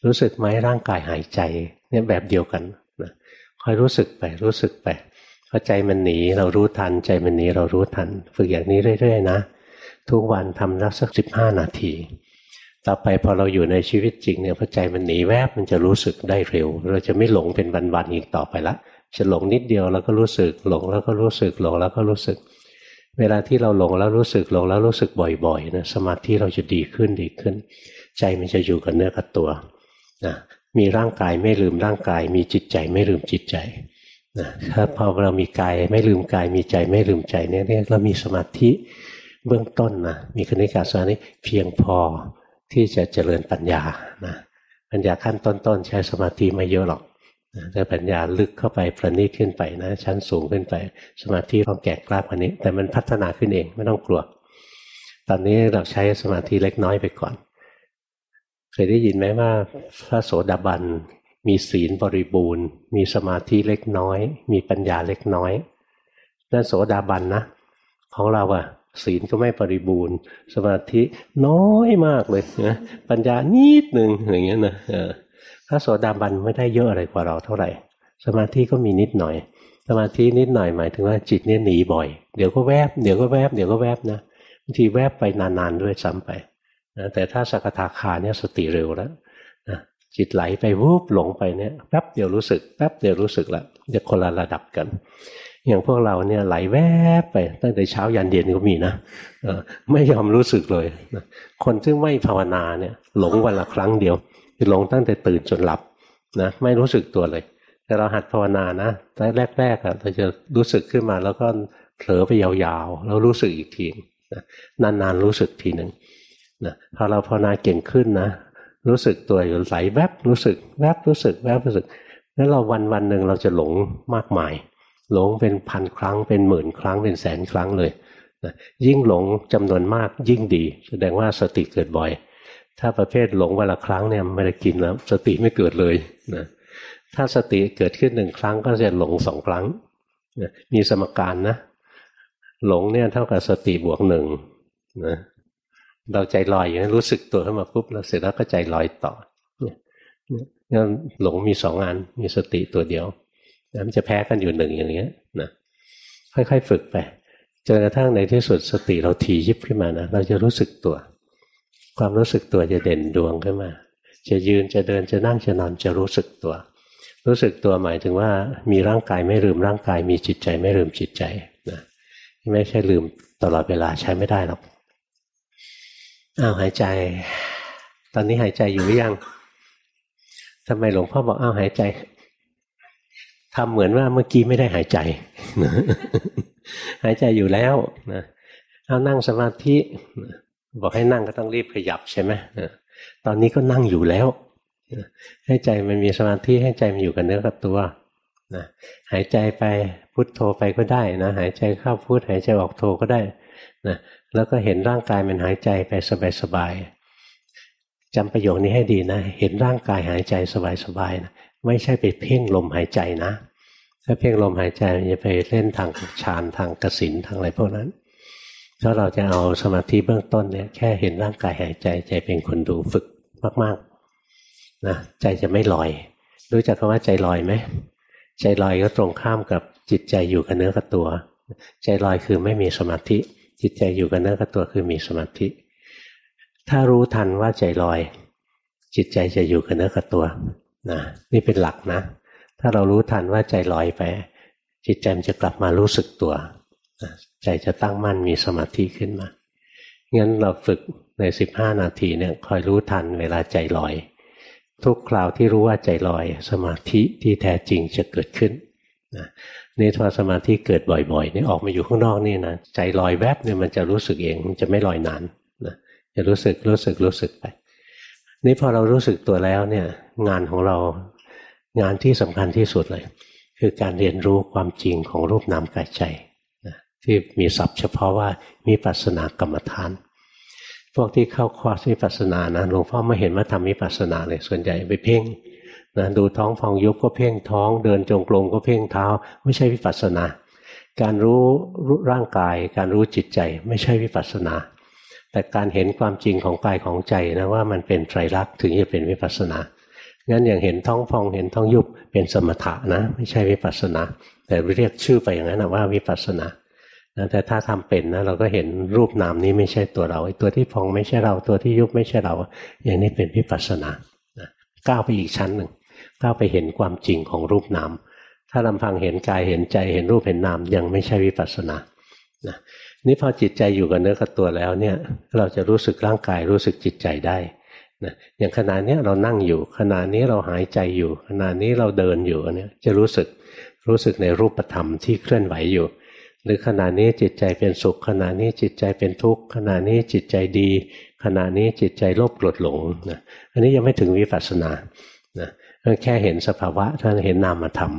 Speaker 1: รู้สึกไหมร่างกายหายใจเนี่ยแบบเดียวกันนะคอยรู้สึกไปรู้สึกไปพอใจมันหนีเรารู้ทัน ใจมันหนีเรารู้ทัน ฝึกอย่างนี้เรื่อยๆนะ ทุกวันทำรักสักสิบห้านาที ต่อไปพอเราอยู่ในชีวิตจริงเนี่ยพอใจมันหนีแวบมันจะรู้สึกได้เร็ว เราจะไม่หลงเป็นวันๆอีกต่อไปละจะหลงนิดเดียวแล้วก็รู้สึก หลงแล้วก็รู้สึกหลงแล้วก็รู้สึก เวลาที่เราหลงแล้วรู้สึกหลงแล้วรู้สึกบ่อยๆนะสมาธิเราจะดีขึ้นดีขึ้น ใจมันจะอยู่กับเนื้อกับตัวนะมีร่างกายไม่ลืมร่างกาย มีจิตใจไม่ลืมจิตใจนะถ้าพอเรามีกายไม่ลืมกายมีใจไม่ลืมใจเนี่ยเรียกเรามีสมาธิเบื้องต้นนะมีคณิกาสมาธิเพียงพอที่จะเจริญปัญญานะปัญญาขั้นต้นๆ ใช้สมาธิไม่เยอะหรอก แต่ปัญญาลึกเข้าไปประณีตขึ้นไปนะ ชั้นสูงขึ้นไป สมาธิต้องแก่กล้ากว่านี้ แต่มันพัฒนาขึ้นเองไม่ต้องกลัว ตอนนี้เราใช้สมาธิเล็กน้อยไปก่อน เคยได้ยินไหมว่าพระโสดาบันมีศีลบริบูรณ์ มีสมาธิเล็กน้อย มีปัญญาเล็กน้อยนั่นโสดาบันนะ ของเราอะศีลก็ไม่บริบูรณ์ สมาธิน้อยมากเลยนะปัญญานิดหนึ่งอย่างเงี้ยนะ พระโสดาบันไม่ได้เยอะอะไรกว่าเราเท่าไหร่ สมาธิก็มีนิดหน่อย สมาธินิดหน่อยหมายถึงว่าจิตเนี่ยหนีบ่อย เดี๋ยวก็แวบ เดี๋ยวก็แวบ เดี๋ยวก็แวบนะบางทีแวบไปนานๆด้วยซ้ำไปนะแต่ถ้าสักทาคาเนี่ยสติเร็วแล้วนะจิตไหลไปวูบหลงไปเนี่ยแป๊บเดียวรู้สึกแป๊บเดียวรู้สึกละจะคนละระดับกัน อย่างพวกเราเนี่ยไหลแวบไป ตั้งแต่เช้ายันเย็นก็มีนะไม่ยอมรู้สึกเลย คนที่ไม่ภาวนาเนี่ยหลงวันละครั้งเดียว หลงตั้งแต่ตื่นจนหลับนะไม่รู้สึกตัวเลย แต่เราหัดภาวนานะแรกๆอะเราจะรู้สึกขึ้นมาแล้วก็เผลอไปยาวๆ แล้วรู้สึกอีกทีนานๆรู้สึกทีหนึ่งนะพอเราภาวนาเก่งขึ้นนะรู้สึกตัวอยู่ไหลแวบรู้สึกแวบรู้สึกแวบรู้สึกแล้วเราวันวันหนึ่งเราจะหลงมากมาย หลงเป็นพันครั้งเป็นหมื่นครั้งเป็นแสนครั้งเลยนะยิ่งหลงจำนวนมากยิ่งดี แสดงว่าสติเกิดบ่อย ถ้าประเภทหลงวันละครั้งเนี่ยไม่ได้กินแล้ว สติไม่เกิดเลยนะถ้าสติเกิดขึ้นหนึ่งครั้งก็จะหลงสองครั้งนะมีสมการนะ หลงเนี่ยเท่ากับสติบวกหนึ่งนะเราใจลอยอย่างนี้รู้สึกตัวขึ้นมาปุ๊บเราเสร็จแล้วก็ใจลอยต่อเนี่ยหลงมีสองอันมีสติตัวเดียวนะมันจะแพ้กันอยู่หนึ่งอย่างเงี้ยนะค่อยๆฝึกไปจนกระทั่งในที่สุดสติเราถี่ยิบขึ้นมานะเราจะรู้สึกตัว ความรู้สึกตัวจะเด่นดวงขึ้นมา จะยืนจะเดินจะนั่งจะนอนจะรู้สึกตัว รู้สึกตัวหมายถึงว่า มีร่างกายไม่ลืมร่างกาย มีจิตใจไม่ลืมจิตใจนะไม่ใช่ลืมตลอดเวลาใช้ไม่ได้หรอกอ้าวหายใจ ตอนนี้หายใจอยู่หรือยังทำไมหลวงพ่อบอกอ้าวหายใจทำเหมือนว่าเมื่อกี้ไม่ได้หายใจ หายใจอยู่แล้วนะเอานั่งสมาธิ บอกให้นั่งก็ต้องรีบขยับใช่ไหมตอนนี้ก็นั่งอยู่แล้ว ให้ใจมันมีสมาธิให้ใจมันอยู่กับเนื้อกับตัวนะหายใจไปพุทโธไปก็ได้นะหายใจเข้าพุทหายใจออกโธก็ได้นะแล้วก็เห็นร่างกายมันหายใจไปสบายๆจำประโยคนี้ให้ดีนะ เห็นร่างกายหายใจสบายๆนะไม่ใช่ไปเพ่งลมหายใจนะ ถ้าเพ่งลมหายใจมันจะไปเล่นทางฌานทางกสินทางอะไรพวกนั้น ถ้าเราจะเอาสมาธิเบื้องต้นเนี่ยแค่เห็นร่างกายหายใจใจเป็นคนดูฝึกมากๆนะใจจะไม่ลอย รู้จักคำว่าใจลอยไหมใจลอยก็ตรงข้ามกับจิตใจอยู่กับเนื้อกับตัว ใจลอยคือไม่มีสมาธิ จิตใจอยู่กับเนื้อกับตัวคือมีสมาธิ ถ้ารู้ทันว่าใจลอย จิตใจจะอยู่กับเนื้อกับตัวนะนี่เป็นหลักนะ ถ้าเรารู้ทันว่าใจลอยไป จิตใจมันจะกลับมารู้สึกตัว ใจจะตั้งมั่นมีสมาธิขึ้นมา งั้นเราฝึกในสิบห้านาทีเนี่ยคอยรู้ทันเวลาใจลอย ทุกคราวที่รู้ว่าใจลอย สมาธิที่แท้จริงจะเกิดขึ้นนะนี่พอสมาธิเกิดบ่อยๆนี่ออกมาอยู่ข้างนอกนี่นะใจลอยแวบเนี่ยมันจะรู้สึกเองมันจะไม่ลอยนานนะจะรู้สึกรู้สึกรู้สึกไป นี่พอเรารู้สึกตัวแล้วเนี่ยงานของเรางานที่สำคัญที่สุดเลย คือการเรียนรู้ความจริงของรูปนามกายใจ ที่มีศัพท์เฉพาะว่ามีปัสนากรรมฐาน พวกที่เข้าคอร์สวิปัสสนานะหลวงพ่อไม่เห็นว่าทำวิปัสสนาเลยส่วนใหญ่ไปเพ่งนะดูท้องฟองยุบก็เพ่งท้อง เดินจงกรมก็เพ่งเท้า ไม่ใช่วิปัสสนา การรู้ร่างกาย การรู้จิตใจไม่ใช่วิปัสสนา แต่การเห็นความจริงของกายของใจนะว่ามันเป็นไตรลักษณ์ถึงจะเป็นวิปัสสนางั้นอย่างเห็นท้องฟองเห็นท้องยุบเป็นสมถะนะ ไม่ใช่วิปัสสนา แต่เรียกชื่อไปอย่างนั้นนะว่าวิปัสสนา แต่ถ้าทำเป็นนะเราก็เห็นรูปนามนี้ไม่ใช่ตัวเราตัวที่พองไม่ใช่เราตัวที่ยุบไม่ใช่เรา อย่างนี้เป็นวิปัสสนาก้าวไปอีกชั้นหนึ่งก้าวไปเห็นความจริงของรูปนาม ถ้าลำพังเห็นกายเห็นใจเห็นรูปเห็นนามยังไม่ใช่วิปัสสนานะนี่พอจิตใจอยู่กับเนื้อกับตัวแล้วเนี่ยเราจะรู้สึกร่างกายรู้สึกจิตใจได้นะอย่างขณะนี้เรานั่งอยู่ ขณะนี้เราหายใจอยู่ ขณะนี้เราเดินอยู่เนี่ยจะรู้สึกรู้สึกในรูปธรรมที่เคลื่อนไหวอยู่ หรือขณะนี้จิตใจเป็นสุข ขณะนี้จิตใจเป็นทุกข์ ขณะนี้จิตใจดี ขณะนี้จิตใจโลภโกรธหลงนะอันนี้ยังไม่ถึงวิปัสสนานะแค่เห็นสภาวะท่านเห็นนามธรรม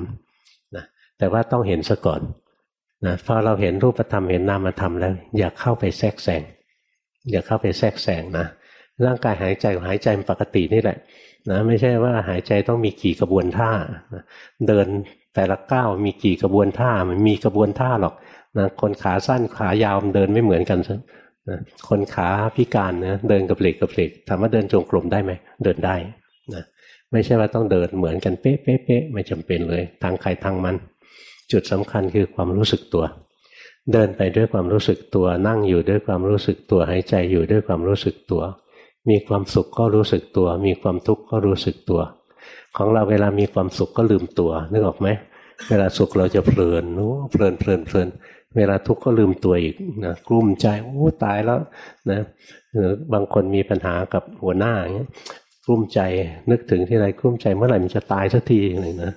Speaker 1: นะแต่ว่าต้องเห็นซะก่อนนะพอเราเห็นรูปธรรมเห็นนามธรรมแล้ว อย่าเข้าไปแทรกแซงอย่าเข้าไปแทรกแซงนะร่างกายหายใจหายใจปกตินี่แหละนะไม่ใช่ว่าหายใจต้องมีกี่กระบวนท่า เดินแต่ละก้าวมีกี่กระบวนท่ามันมีกระบวนท่าหรอก นะคนขาสั้นขายาวเดินไม่เหมือนกันนะคนขาพิการนะเดินกับเหล็กกับเหล็กถามว่าเดินจงกรมได้ไหมเดินได้นะไม่ใช่ว่าต้องเดินเหมือนกันเป๊ะเป๊ะเป๊ะไม่จำเป็นเลย ทางใครทางมัน จุดสำคัญคือความรู้สึกตัว เดินไปด้วยความรู้สึกตัว นั่งอยู่ด้วยความรู้สึกตัวหายใจอยู่ด้วยความรู้สึกตัว มีความสุขก็รู้สึกตัว มีความทุกข์ก็รู้สึกตัว ของเราเวลามีความสุขก็ลืมตัวนึกออกไหมเวลาสุขเราจะเพลินนู้เพลินเพลินเพลิน เวลาทุกข์ก็ลืมตัวอีกนะกลุ้มใจโอ้ตายแล้วนะบางคนมีปัญหากับหัวหน้าอย่างเงี้ยกลุ้มใจนึกถึงที่ไรกลุ้มใจเมื่อไหร่มันจะตายสักทีเลยนะ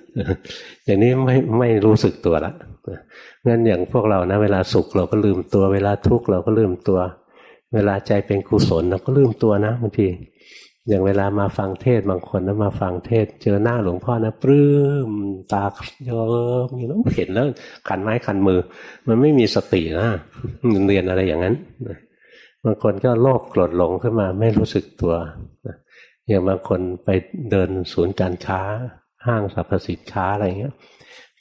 Speaker 1: อย่างนี้ไม่ไม่รู้สึกตัวละงั้นอย่างพวกเรานะ เวลาสุขเราก็ลืมตัว เวลาทุกข์เราก็ลืมตัว เวลาใจเป็นกุศลเราก็ลืมตัวนะบางที อย่างเวลามาฟังเทศบางคนนะมาฟังเทศ เจอหน้าหลวงพ่อนะปลื้มตาเยิ้มอยู่แล้เห็นแล้วขันไม้ขันมือ มันไม่มีสตินะเรียนอะไรอย่างนั้นบางคนก็โลภโกรธหลงขึ้นมาไม่รู้สึกตัวอย่างบางคนไปเดินศูนย์การค้า ห้างสรรพสินค้าอะไรเงี้ย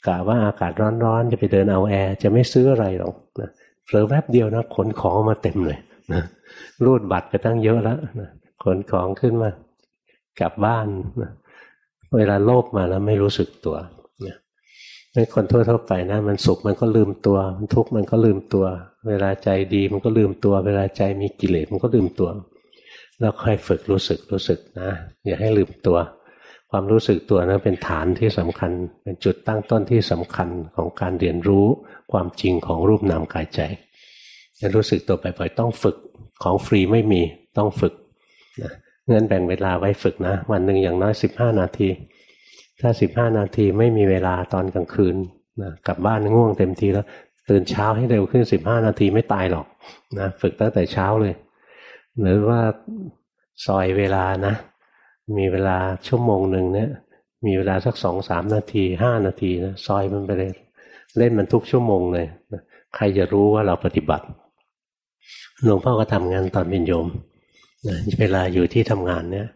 Speaker 1: กะว่าอากาศร้อนๆ จะไปเดินเอาแอร์จะไม่ซื้ออะไรหรอกนะเผลอแวบเดียวนะขนของมาเต็มเลยนะรูดบัตรไปตั้งเยอะแล้วนะ ขนของขึ้นมากลับบ้านนะเวลาโลภมาแล้วไม่รู้สึกตัวเนี่ยคนทั่วๆไปนะ มันสุขมันก็ลืมตัว มันทุกข์มันก็ลืมตัว เวลาใจดีมันก็ลืมตัว เวลาใจมีกิเลสมันก็ลืมตัวแล้วค่อยฝึกรู้สึกรู้สึกนะ อย่าให้ลืมตัว ความรู้สึกตัวนะเป็นฐานที่สำคัญ เป็นจุดตั้งต้นที่สำคัญของการเรียนรู้ความจริงของรูปนามกายใจจะรู้สึกตัวบ่อยๆต้องฝึกของฟรีไม่มีต้องฝึก นะเงินแบ่งเวลาไว้ฝึกนะ วันหนึ่งอย่างน้อยสิบห้านาที ถ้าสิบห้านาทีไม่มีเวลาตอนกลางคืนนะกลับบ้านง่วงเต็มทีแล้ว ตื่นเช้าให้เร็วขึ้นสิบห้านาทีไม่ตายหรอกนะฝึกตั้งแต่เช้าเลย หรือว่าซอยเวลานะ มีเวลาชั่วโมงหนึ่งเนี่ย มีเวลาสักสองสามนาทีห้านาทีนะซอยมันไปเลยเล่นมันทุกชั่วโมงเลยใครจะรู้ว่าเราปฏิบัติหลวงพ่อก็ทำงานตอนเป็นโยม เวลาอยู่ที่ทำงานเนี่ย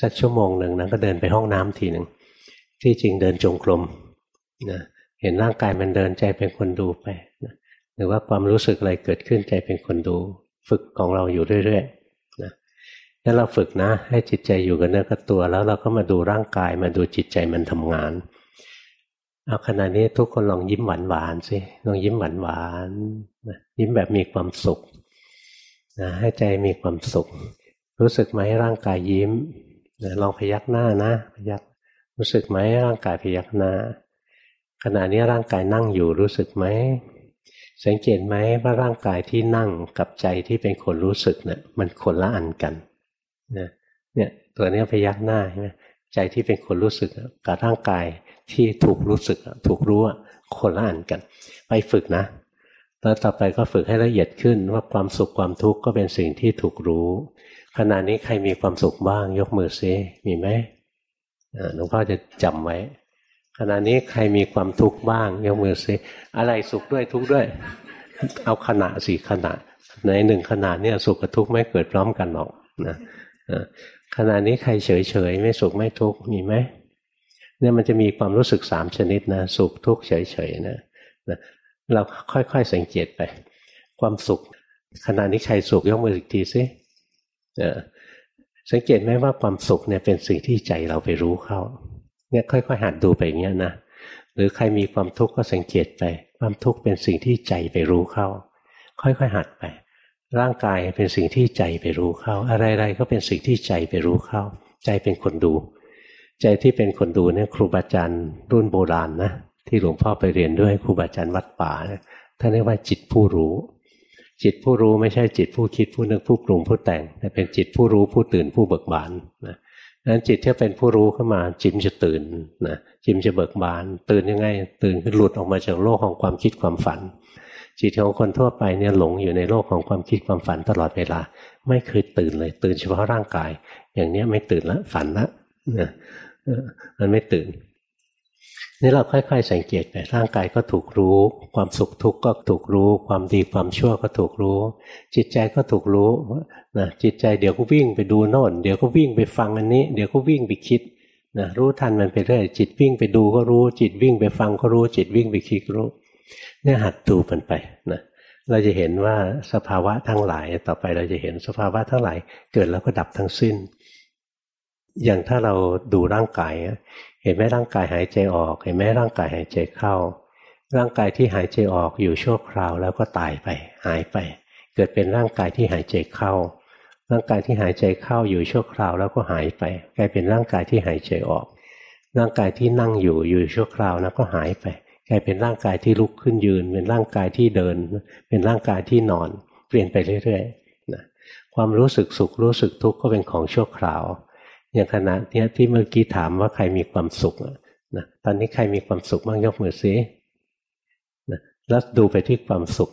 Speaker 1: สักชั่วโมงหนึ่งนะก็เดินไปห้องน้ำทีหนึ่งที่จริงเดินจงกรมนะเห็นร่างกายมันเดินใจเป็นคนดูไปนะหรือว่าความรู้สึกอะไรเกิดขึ้นใจเป็นคนดู ฝึกของเราอยู่เรื่อยๆนะงั้นเราฝึกนะ ให้จิตใจอยู่กับเนื้อกับตัว แล้วเราก็มาดูร่างกายมาดูจิตใจมันทำงานเอาขณะนี้ทุกคนลองยิ้มหวานหวานสิลองยิ้มหวานหวานนะยิ้มแบบมีความสุขนะให้ใจมีความสุข รู้สึกไหมร่างกายยิ้มลองพยักหน้านะพยักรู้สึกไหมร่างกายพยักหน้า ขณะนี้ร่างกายนั่งอยู่รู้สึกไหมสังเกตไหมว่าร่างกายที่นั่งกับใจที่เป็นคนรู้สึกเนะี่ยมันคนละอันกันนะเนี่ยตัวนี้พยักหน้าใช่ไหมใจที่เป็นคนรู้สึกกับร่างกายที่ถูกรู้สึกถูกรู้คนละอันกัน ไปฝึกนะแล้วต่อไปก็ฝึกให้ละเอียดขึ้นว่าความสุขความทุกข์ก็เป็นสิ่งที่ถูกรู้ ขณะนี้ใครมีความสุขบ้าง ยกมือซิมีไหมหลวงพ่อจะจำไว้ ขณะนี้ใครมีความทุกข์บ้าง ยกมือซิอะไรสุขด้วยทุกข์ด้วย เอาขณะสี่ขณะในหนึ่งขณะเนี่ยสุขกับทุกข์ไม่เกิดพร้อมกันหรอกนะขณะนี้ใครเฉยเฉยไม่สุขไม่ทุกข์มีไหมเนี่ยมันจะมีความรู้สึกสามชนิดนะสุขทุกข์เฉยเฉยนะนะเราค่อยๆสังเกตไป ความสุข ขณะนี้ใครสุขยกมืออีกทีซิ สังเกตไหมว่าความสุขเนี่ยเป็นสิ่งที่ใจเราไปรู้เข้า เนี่ยค่อยๆหัดดูไปอย่างเงี้ยนะหรือใครมีความทุกข์ก็สังเกตไป ความทุกข์เป็นสิ่งที่ใจไปรู้เข้า ค่อยๆหัดไป ร่างกายเป็นสิ่งที่ใจไปรู้เข้า อะไรๆก็เป็นสิ่งที่ใจไปรู้เข้า ใจเป็นคนดู ใจที่เป็นคนดูเนี่ยครูบาอาจารย์รุ่นโบราณนะที่หลวงพ่อไปเรียนด้วยครูบาอาจารย์วัดป่าท่านเรียกว่าจิตผู้รู้ จิตผู้รู้ไม่ใช่จิตผู้คิดผู้นึกผู้ปรุงผู้แต่ง แต่เป็นจิตผู้รู้ผู้ตื่นผู้เบิกบานนะนั้นจิตที่เป็นผู้รู้เข้ามาจิมจะตื่นนะจิมจะเบิกบาน ตื่นยังไง ตื่นคือหลุดออกมาจากโลกของความคิดความฝัน จิตของคนทั่วไปเนี่ยหลงอยู่ในโลกของความคิดความฝันตลอดเวลา ไม่เคยตื่นเลย ตื่นเฉพาะร่างกาย อย่างเนี้ยไม่ตื่นละฝันละนะมันไม่ตื่น นี่เราค่อยๆ สังเกตไปร่างกายก็ถูกรู้ ความสุขทุกข์ก็ถูกรู้ ความดีความชั่วก็ถูกรู้ จิตใจก็ถูกรู้นะจิตใจเดี๋ยวก็วิ่งไปดูโน่น เดี๋ยวก็วิ่งไปฟังอันนี้ เดี๋ยวก็วิ่งไปคิดนะรู้ทันมันไปเรื่อยจิตวิ่งไปดูก็รู้ จิตวิ่งไปฟังก็รู้ จิตวิ่งไปคิดก็รู้ เนี่ยหัดดูมันไปนะเราจะเห็นว่าสภาวะทั้งหลายต่อไปเราจะเห็นสภาวะทั้งหลาย เกิดแล้วก็ดับทั้งสิ้น อย่างถ้าเราดูร่างกาย เห็นไหมร่างกายหายใจออก เห็นไหมร่างกายหายใจเข้า ร่างกายที่หายใจออกอยู่ชั่วคราวแล้วก็ตายไป หายไป เกิดเป็นร่างกายที่หายใจเข้า ร่างกายที่หายใจเข้าอยู่ชั่วคราวแล้วก็หายไป กลายเป็นร่างกายที่หายใจออก ร่างกายที่นั่งอยู่อยู่ชั่วคราวแล้วก็หายไป กลายเป็นร่างกายที่ลุกขึ้นยืน เป็นร่างกายที่เดิน เป็นร่างกายที่นอน เปลี่ยนไปเรื่อยๆนะความรู้สึกสุขรู้สึกทุกข์ก็เป็นของชั่วคราว อย่างขณะเนี้ยที่เมื่อกี้ถามว่าใครมีความสุขนะตอนนี้ใครมีความสุขบ้างยกมือซินะแล้วดูไปที่ความสุข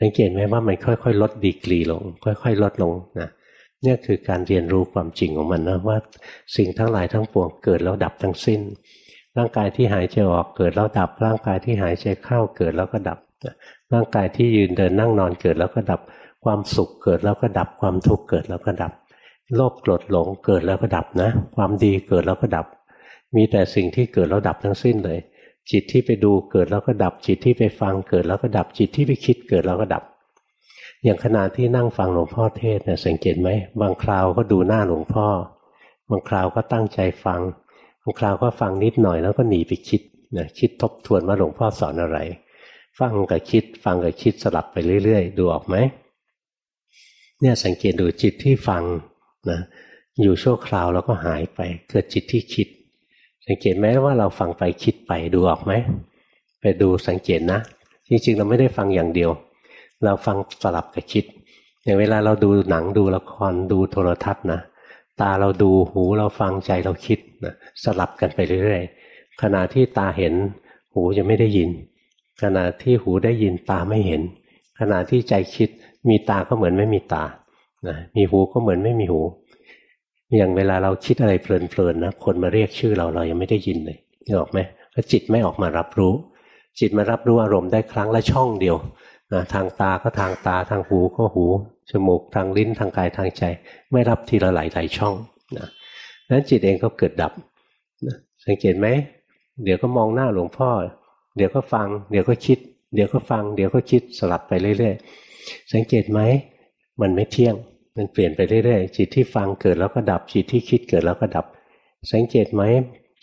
Speaker 1: สังเกตไหมว่ามันค่อยๆ ลดดีกรีลง ค่อย ๆ ลดลงนะเนี่ยคือการเรียนรู้ความจริงของมันนะว่าสิ่งทั้งหลายทั้งปวงเกิดแล้วดับทั้งสิ้น ร่างกายที่หายใจออกเกิดแล้วดับ ร่างกายที่หายใจเข้าเกิดแล้วก็ดับ ร่างกายที่ยืนเดินนั่งนอนเกิดแล้วก็ดับ ความสุขเกิดแล้วก็ดับ ความทุกข์เกิดแล้วก็ดับ โลภโกรธหลงเกิดแล้วก็ดับนะ ความดีเกิดแล้วก็ดับ มีแต่สิ่งที่เกิดแล้วดับทั้งสิ้นเลย จิตที่ไปดูเกิดแล้วก็ดับ จิตที่ไปฟังเกิดแล้วก็ดับ จิตที่ไปคิดเกิดแล้วก็ดับ อย่างขณะที่นั่งฟังหลวงพ่อเทศเนี่ยสังเกตไหมบางคราวก็ดูหน้าหลวงพ่อ บางคราวก็ตั้งใจฟัง บางคราวก็ฟังนิดหน่อยแล้วก็หนีไปคิดนะคิดทบทวนว่าหลวงพ่อสอนอะไร ฟังกับคิด ฟังกับคิดสลับไปเรื่อย ๆ ดูออกไหมเนี่ยสังเกตดูจิตที่ฟัง นะอยู่ชั่วคราวแล้วก็หายไปเกิดจิตที่คิด สังเกตไหมว่าเราฟังไปคิดไปดูออกไหมไปดูสังเกตนะ จริงๆ เราไม่ได้ฟังอย่างเดียว เราฟังสลับกับคิด อย่างเวลาเราดูหนังดูละครดูโทรทัศน์นะตาเราดูหูเราฟังใจเราคิดนะสลับกันไปเรื่อยๆขณะที่ตาเห็น หูจะไม่ได้ยิน ขณะที่หูได้ยินตาไม่เห็น ขณะที่ใจคิดมีตาก็เหมือนไม่มีตา นะมีหูก็เหมือนไม่มีหู อย่างเวลาเราคิดอะไรเพลินๆนะคนมาเรียกชื่อเราเรายังไม่ได้ยินเลยนึกออกไหมเพราะจิตไม่ออกมารับรู้ จิตมารับรู้อารมณ์ได้ครั้งละช่องเดียวนะทางตาก็ทางตาทางหูก็หูจมูกทางลิ้นทางกายทางใจ ไม่รับทีละหลายหลายช่องนะนั้นจิตเองก็เกิดดับนะสังเกตไหมเดี๋ยวก็มองหน้าหลวงพ่อ เดี๋ยวก็ฟัง เดี๋ยวก็คิด เดี๋ยวก็ฟัง เดี๋ยวก็คิดสลับไปเรื่อยๆสังเกตไหม มันไม่เที่ยง มันเปลี่ยนไปเรื่อยๆจิตที่ฟังเกิดแล้วก็ดับ จิตที่คิดเกิดแล้วก็ดับ สังเกตไหม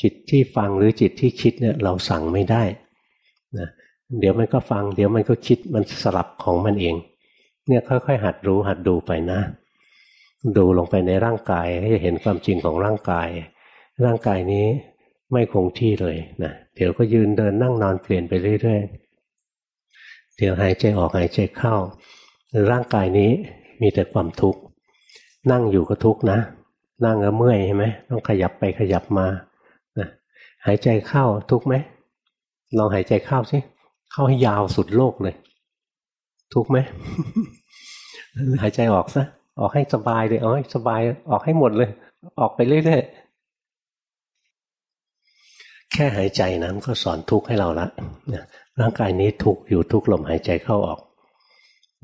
Speaker 1: จิตที่ฟังหรือจิตที่คิดเนี่ยเราสั่งไม่ได้นะเดี๋ยวมันก็ฟัง เดี๋ยวมันก็คิดมันสลับของมันเอง เนี่ยค่อยๆ หัดรู้หัดดูไปนะ ดูลงไปในร่างกายให้จะเห็นความจริงของร่างกาย ร่างกายนี้ไม่คงที่เลยนะเดี๋ยวก็ยืนเดินนั่งนอนเปลี่ยนไปเรื่อยๆเดี๋ยวหายใจออกหายใจเข้า ร่างกายนี้ มีแต่ความทุกข์นั่งอยู่ก็ทุกข์นะ นั่งก็เมื่อยใช่ไหมต้องขยับไปขยับมานะหายใจเข้าทุกข์ไหมลองหายใจเข้าสิเข้าให้ยาวสุดโลกเลย ทุกข์ไหมหายใจออกซะออกให้สบายเลยเอาให้สบายออกให้หมดเลย ออกไปเรื่อยๆแค่หายใจนะมันก็สอนทุกข์ให้เราละร่างกายนี้ทุกอยู่ทุกลมหายใจเข้าออก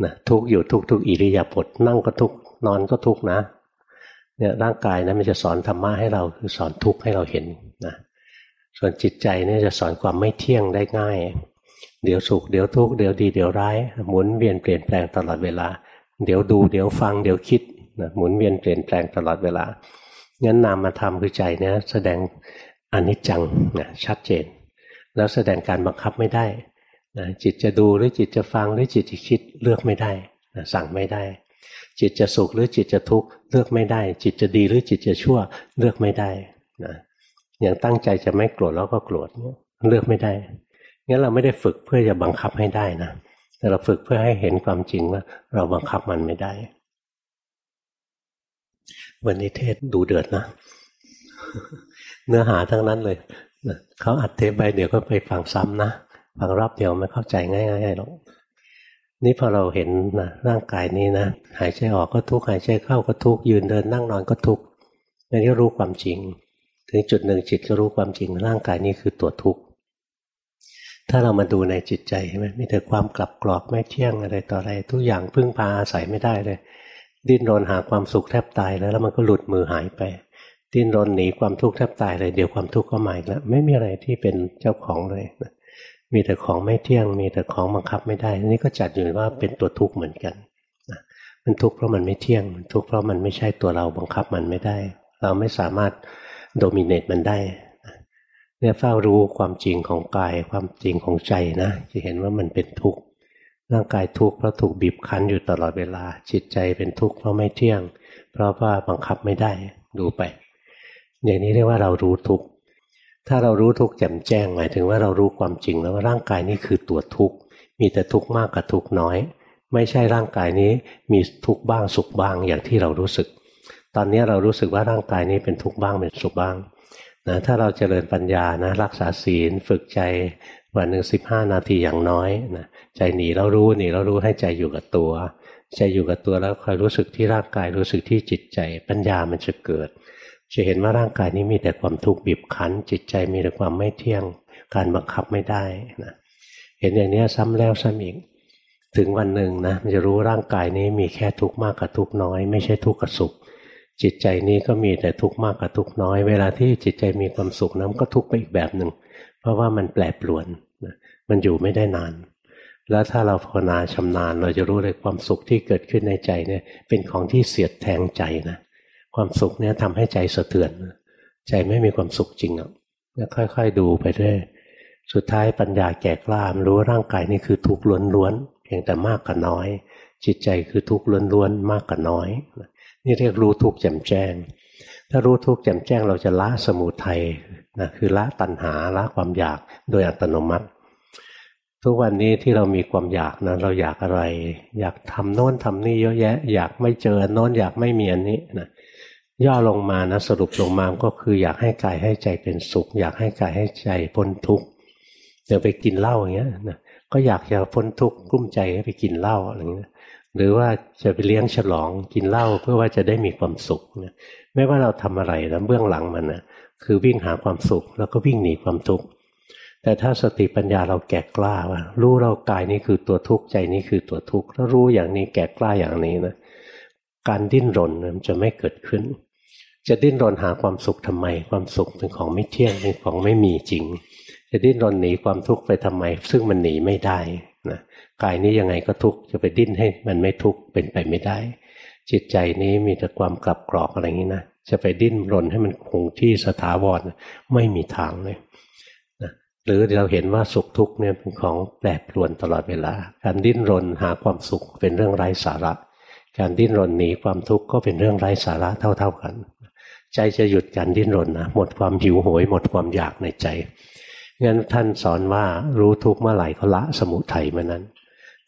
Speaker 1: นะทุกอยู่ทุกทุกอิริยาบถนั่งก็ทุกนอนก็ทุกนะเนี่ยร่างกายนะมันจะสอนธรรมะให้เราคือสอนทุกข์ให้เราเห็นนะส่วนจิตใจเนี่ยจะสอนความไม่เที่ยงได้ง่าย เดี๋ยวสุขเดี๋ยวทุกข์เดี๋ยวดีเดี๋ยวร้ายหมุนเวียนเปลี่ยนแปลงตลอดเวลา เดี๋ยวดูเดี๋ยวฟังเดี๋ยวคิดหมุนเวียนเปลี่ยนแปลงตลอดเวลางั้นนามมาทำคือใจเนี่ยแสดงอนิจจังนะชัดเจน แล้วแสดงการบังคับไม่ได้ นะจิตจะดูหรือจิตจะฟังหรือจิตจะคิดเลือกไม่ได้นะสั่งไม่ได้ จิตจะสุขหรือจิตจะทุกข์เลือกไม่ได้ จิตจะดีหรือจิตจะชั่วเลือกไม่ได้นะอย่างตั้งใจจะไม่โกรธแล้วก็โกรธเลือกไม่ได้งั้นเราไม่ได้ฝึกเพื่อจะบังคับให้ได้นะแต่เราฝึกเพื่อให้เห็นความจริงว่า เราบังคับมันไม่ได้ วันนี้เทศดูเดือดนะ เนื้อหาทั้งนั้นเลยเขาอัดเทปไปเดี๋ยวก็ไปฟังซ้ำนะ ฟังรอบเดียวไม่เข้าใจง่ายๆหรอกนี่พอเราเห็นนะร่างกายนี้นะหายใจออกก็ทุกหายใจเข้าก็ทุกยืนเดินนั่งนอนก็ทุกข์อันนี้รู้ความจริง ถึงจุดหนึ่งจิตก็รู้ความจริง ร่างกายนี้คือตัวทุกข์ถ้าเรามาดูในจิตใจใช่ไหมมีแต่ความกลับกรอกไม่เที่ยงอะไรต่ออะไร ทุกอย่างพึ่งพาอาศัยไม่ได้เลย ดิ้นรนหาความสุขแทบตายแล้วแล้วมันก็หลุดมือหายไป ดิ้นรนหนีความทุกข์แทบตายเลยเดี๋ยวความทุกข์ก็มาอีกแล้วไม่มีอะไรที่เป็นเจ้าของเลย มีแต่ของไม่เที่ยง มีแต่ของบังคับไม่ได้ นี่ก็จัดอยู่ว่าเป็นตัวทุกข์เหมือนกันมันทุกข์เพราะมันไม่เที่ยงมันทุกข์เพราะมันไม่ใช่ตัวเราบังคับมันไม่ได้ เราไม่สามารถโดมิเนตมันได้เนี่ยเฝ้ารู้ความจริงของกายความจริงของใจนะ จะเห็นว่ามันเป็นทุกข์ร่างกายทุกข์เพราะถูกบีบคั้นอยู่ตลอดเวลา จิตใจเป็นทุกข์เพราะไม่เที่ยง เพราะว่าบังคับไม่ได้ดูไป อย่างนี้เรียกว่าเรารู้ทุกข์ ถ้าเรารู้ทุกข์แจ่มแจ้งหมายถึงว่าเรารู้ความจริงแล้วว่าร่างกายนี้คือตัวทุกข์ มีแต่ทุกข์มากกับทุกข์น้อย ไม่ใช่ร่างกายนี้มีทุกข์บ้างสุขบ้างอย่างที่เรารู้สึก ตอนนี้เรารู้สึกว่าร่างกายนี้เป็นทุกข์บ้างเป็นสุขบ้างนะถ้าเราเจริญปัญญานะรักษาศีลฝึกใจวันหนึ่งสิบห้านาทีอย่างน้อยนะใจหนีแล้วรู้หนีแล้วรู้ให้ใจอยู่กับตัว ใจอยู่กับตัวแล้วคอยรู้สึกที่ร่างกายรู้สึกที่จิตใจ ปัญญามันจะเกิด จะเห็นว่าร่างกายนี้มีแต่ความทุกข์บีบคั้น จิตใจมีแต่ความไม่เที่ยง การบังคับไม่ได้นะเห็นอย่างนี้ซ้ำแล้วซ้ำอีก ถึงวันหนึ่งนะมันจะรู้ร่างกายนี้มีแค่ทุกข์มากกับทุกข์น้อย ไม่ใช่ทุกข์กับสุข จิตใจนี้ก็มีแต่ทุกข์มากกับทุกข์น้อย เวลาที่จิตใจมีความสุขนั้นก็ทุกข์ไปอีกแบบหนึ่งเพราะว่ามันแปรปรวนมันอยู่ไม่ได้นาน แล้วถ้าเราภาวนาชำนาญ เราจะรู้เลยความสุขที่เกิดขึ้นในใจเนี่ยเป็นของที่เสียดแทงใจนะ ความสุขเนี่ยทำให้ใจสะเทือน ใจไม่มีความสุขจริงอะค่อยๆดูไปเรื่อยสุดท้ายปัญญาแก่กล้ามรู้ร่างกายนี่คือทุกข์ล้วนๆเพียงแต่มากกับน้อย จิตใจคือทุกข์ล้วนๆมากกับน้อย นี่เรียกรู้ทุกข์แจ่มแจ้ง ถ้ารู้ทุกข์แจ่มแจ้งเราจะละสมุทัยนะคือละตัณหาละความอยากโดยอัตโนมัติ ทุกวันนี้ที่เรามีความอยากนะเราอยากอะไร อยากทำโน้นทำนี่เยอะแยะ อยากไม่เจอโน้นอยากไม่มีอันนี้นะ ย่อลงมานะสรุปลงมาก็คืออยากให้กายให้ใจเป็นสุข อยากให้กายให้ใจพ้นทุกข์เดี๋ยวไปกินเหล้าอย่างเงี้ยนะก็อยากจะพ้นทุกข์กุ้มใจให้ไปกินเหล้าอะไรเงี้ยหรือว่าจะไปเลี้ยงฉลองกินเหล้าเพื่อว่าจะได้มีความสุขนะไม่ว่าเราทำอะไรแล้วเบื้องหลังมันนะคือวิ่งหาความสุขแล้วก็วิ่งหนีความทุกข์แต่ถ้าสติปัญญาเราแก่กล้าว่ารู้เรากายนี้คือตัวทุกข์ใจนี้คือตัวทุกข์ถ้ารู้อย่างนี้แก่กล้าอย่างนี้นะการดิ้นรนมันจะไม่เกิดขึ้น จะดิ้นรนหาความสุขทำไม ความสุขเป็นของไม่เที่ยงเป็นของไม่มีจริง จะดิ้นรนหนีความทุกข์ไปทำไม ซึ่งมันหนีไม่ได้นะกายนี้ยังไงก็ทุกข์จะไปดิ้นให้มันไม่ทุกข์เป็นไปไม่ได้ จิตใจนี้มีแต่ความกลับกรอกอะไรอย่างนี้นะจะไปดิ้นรนให้มันคงที่สถาวรไม่มีทางเลยนะหรือเราเห็นว่าสุขทุกข์เนี่ยเป็นของแปรปรวนตลอดเวลา การดิ้นรนหาความสุขเป็นเรื่องไร้สาระ การดิ้นรนหนีความทุกข์ก็เป็นเรื่องไร้สาระเท่า ๆกัน ใจจะหยุดการดิ้นรนนะหมดความหิวโหย หมดความอยากในใจงั้นท่านสอนว่ารู้ทุกข์เมื่อไหร่ก็ละสมุทัยเมื่อนั้น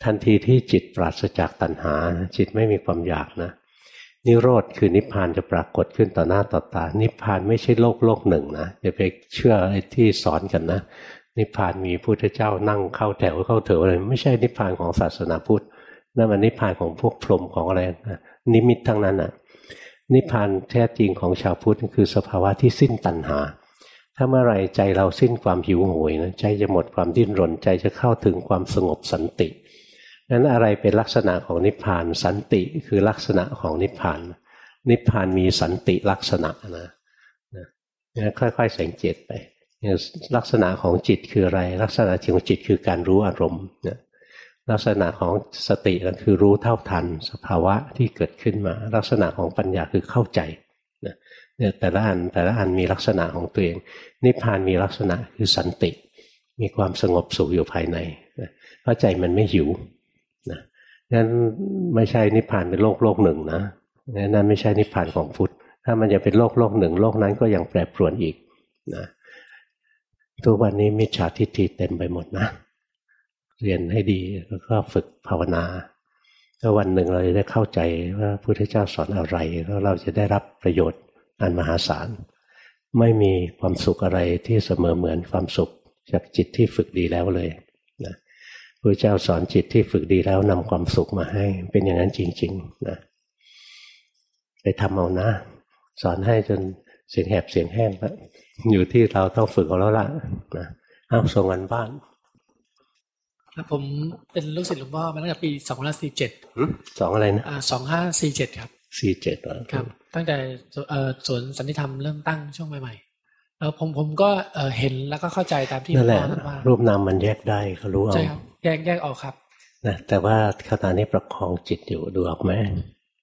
Speaker 1: ทันทีที่จิตปราศจากตัณหา จิตไม่มีความอยากนะ นิโรธคือนิพพานจะปรากฏขึ้นต่อหน้าต่อตา นิพพานไม่ใช่โลกโลกหนึ่งนะอย่าไปเชื่อไอ้ที่สอนกันนะนิพพานมีพุทธเจ้านั่งเข้าแถวเข้าเถวอะไรไม่ใช่นิพพานของศาสนาพุทธนั่นมันนิพพานของพวกพรหมของอะไรนะนิมิตทั้งนั้นอะ นิพพานแท้จริงของชาวพุทธคือสภาวะที่สิ้นตัณหา ถ้าเมื่อไรใจเราสิ้นความหิวโหยนะใจจะหมดความดิ้นรนใจจะเข้าถึงความสงบสันตินั้นอะไรเป็นลักษณะของนิพพานสันติคือลักษณะของนิพพาน นิพพานมีสันติลักษณะนะนะค่อยๆสังเกตไปลักษณะของจิตคืออะไร ลักษณะของจิตคือการรู้อารมณ์นะ ลักษณะของสติก็คือรู้เท่าทัน สภาวะที่เกิดขึ้นมา ลักษณะของปัญญาคือเข้าใจเนี่ยแต่ละอันแต่ละอันมีลักษณะของตัวเอง นิพพานมีลักษณะคือสันติ มีความสงบสุขอยู่ภายในเพราะใจมันไม่หิวนะงั้นไม่ใช่นิพพานเป็นโลกโลกหนึ่งนะนั่นไม่ใช่นิพพานของพุทธ ถ้ามันจะเป็นโลกโลกหนึ่งโลกนั้นก็ยังแปรปรวนอีกนะทุกวันนี้มิจฉาทิฏฐิเต็มไปหมดนะ เรียนให้ดีแล้วก็ฝึกภาวนาถ้าวันหนึ่งเราจะได้เข้าใจว่าพระพุทธเจ้าสอนอะไรแล้วเราจะได้รับประโยชน์อันมหาศาลไม่มีความสุขอะไรที่เสมอเหมือนความสุขจากจิตที่ฝึกดีแล้วเลยนะพระเจ้าสอนจิตที่ฝึกดีแล้วนำความสุขมาให้ เป็นอย่างนั้นจริงๆนะไปทำเอานะ สอนให้จนเสียงแหบเสียงแห้งแล้วอยู่ที่เราต้องฝึกเอาแล้วล่ะนะเอาส่งกันบ้าน
Speaker 2: ครับผมเป็นลูกศิษย์หลวงพ่อมาตั้งแต่ปีสองพันสี่เจ็ด
Speaker 1: สองอะไรนะ
Speaker 2: สองห้าสี่เจ็ดครับ
Speaker 1: สี่เจ็ด
Speaker 2: ครับ ตั้งแต่สวนสันติธรรมเริ่มตั้งช่วงใหม่ๆแล้วผมผมก็เห็นแล้วก็เข้าใจตามที่
Speaker 1: หลวงพ่อท่านว่ารูปนามมันแยกได้เขารู้เอาใช่ครับ
Speaker 2: แยกแยกออกครับ
Speaker 1: นะแต่ว่าขณะนี้ประคองจิตอยู่ดูออกไหม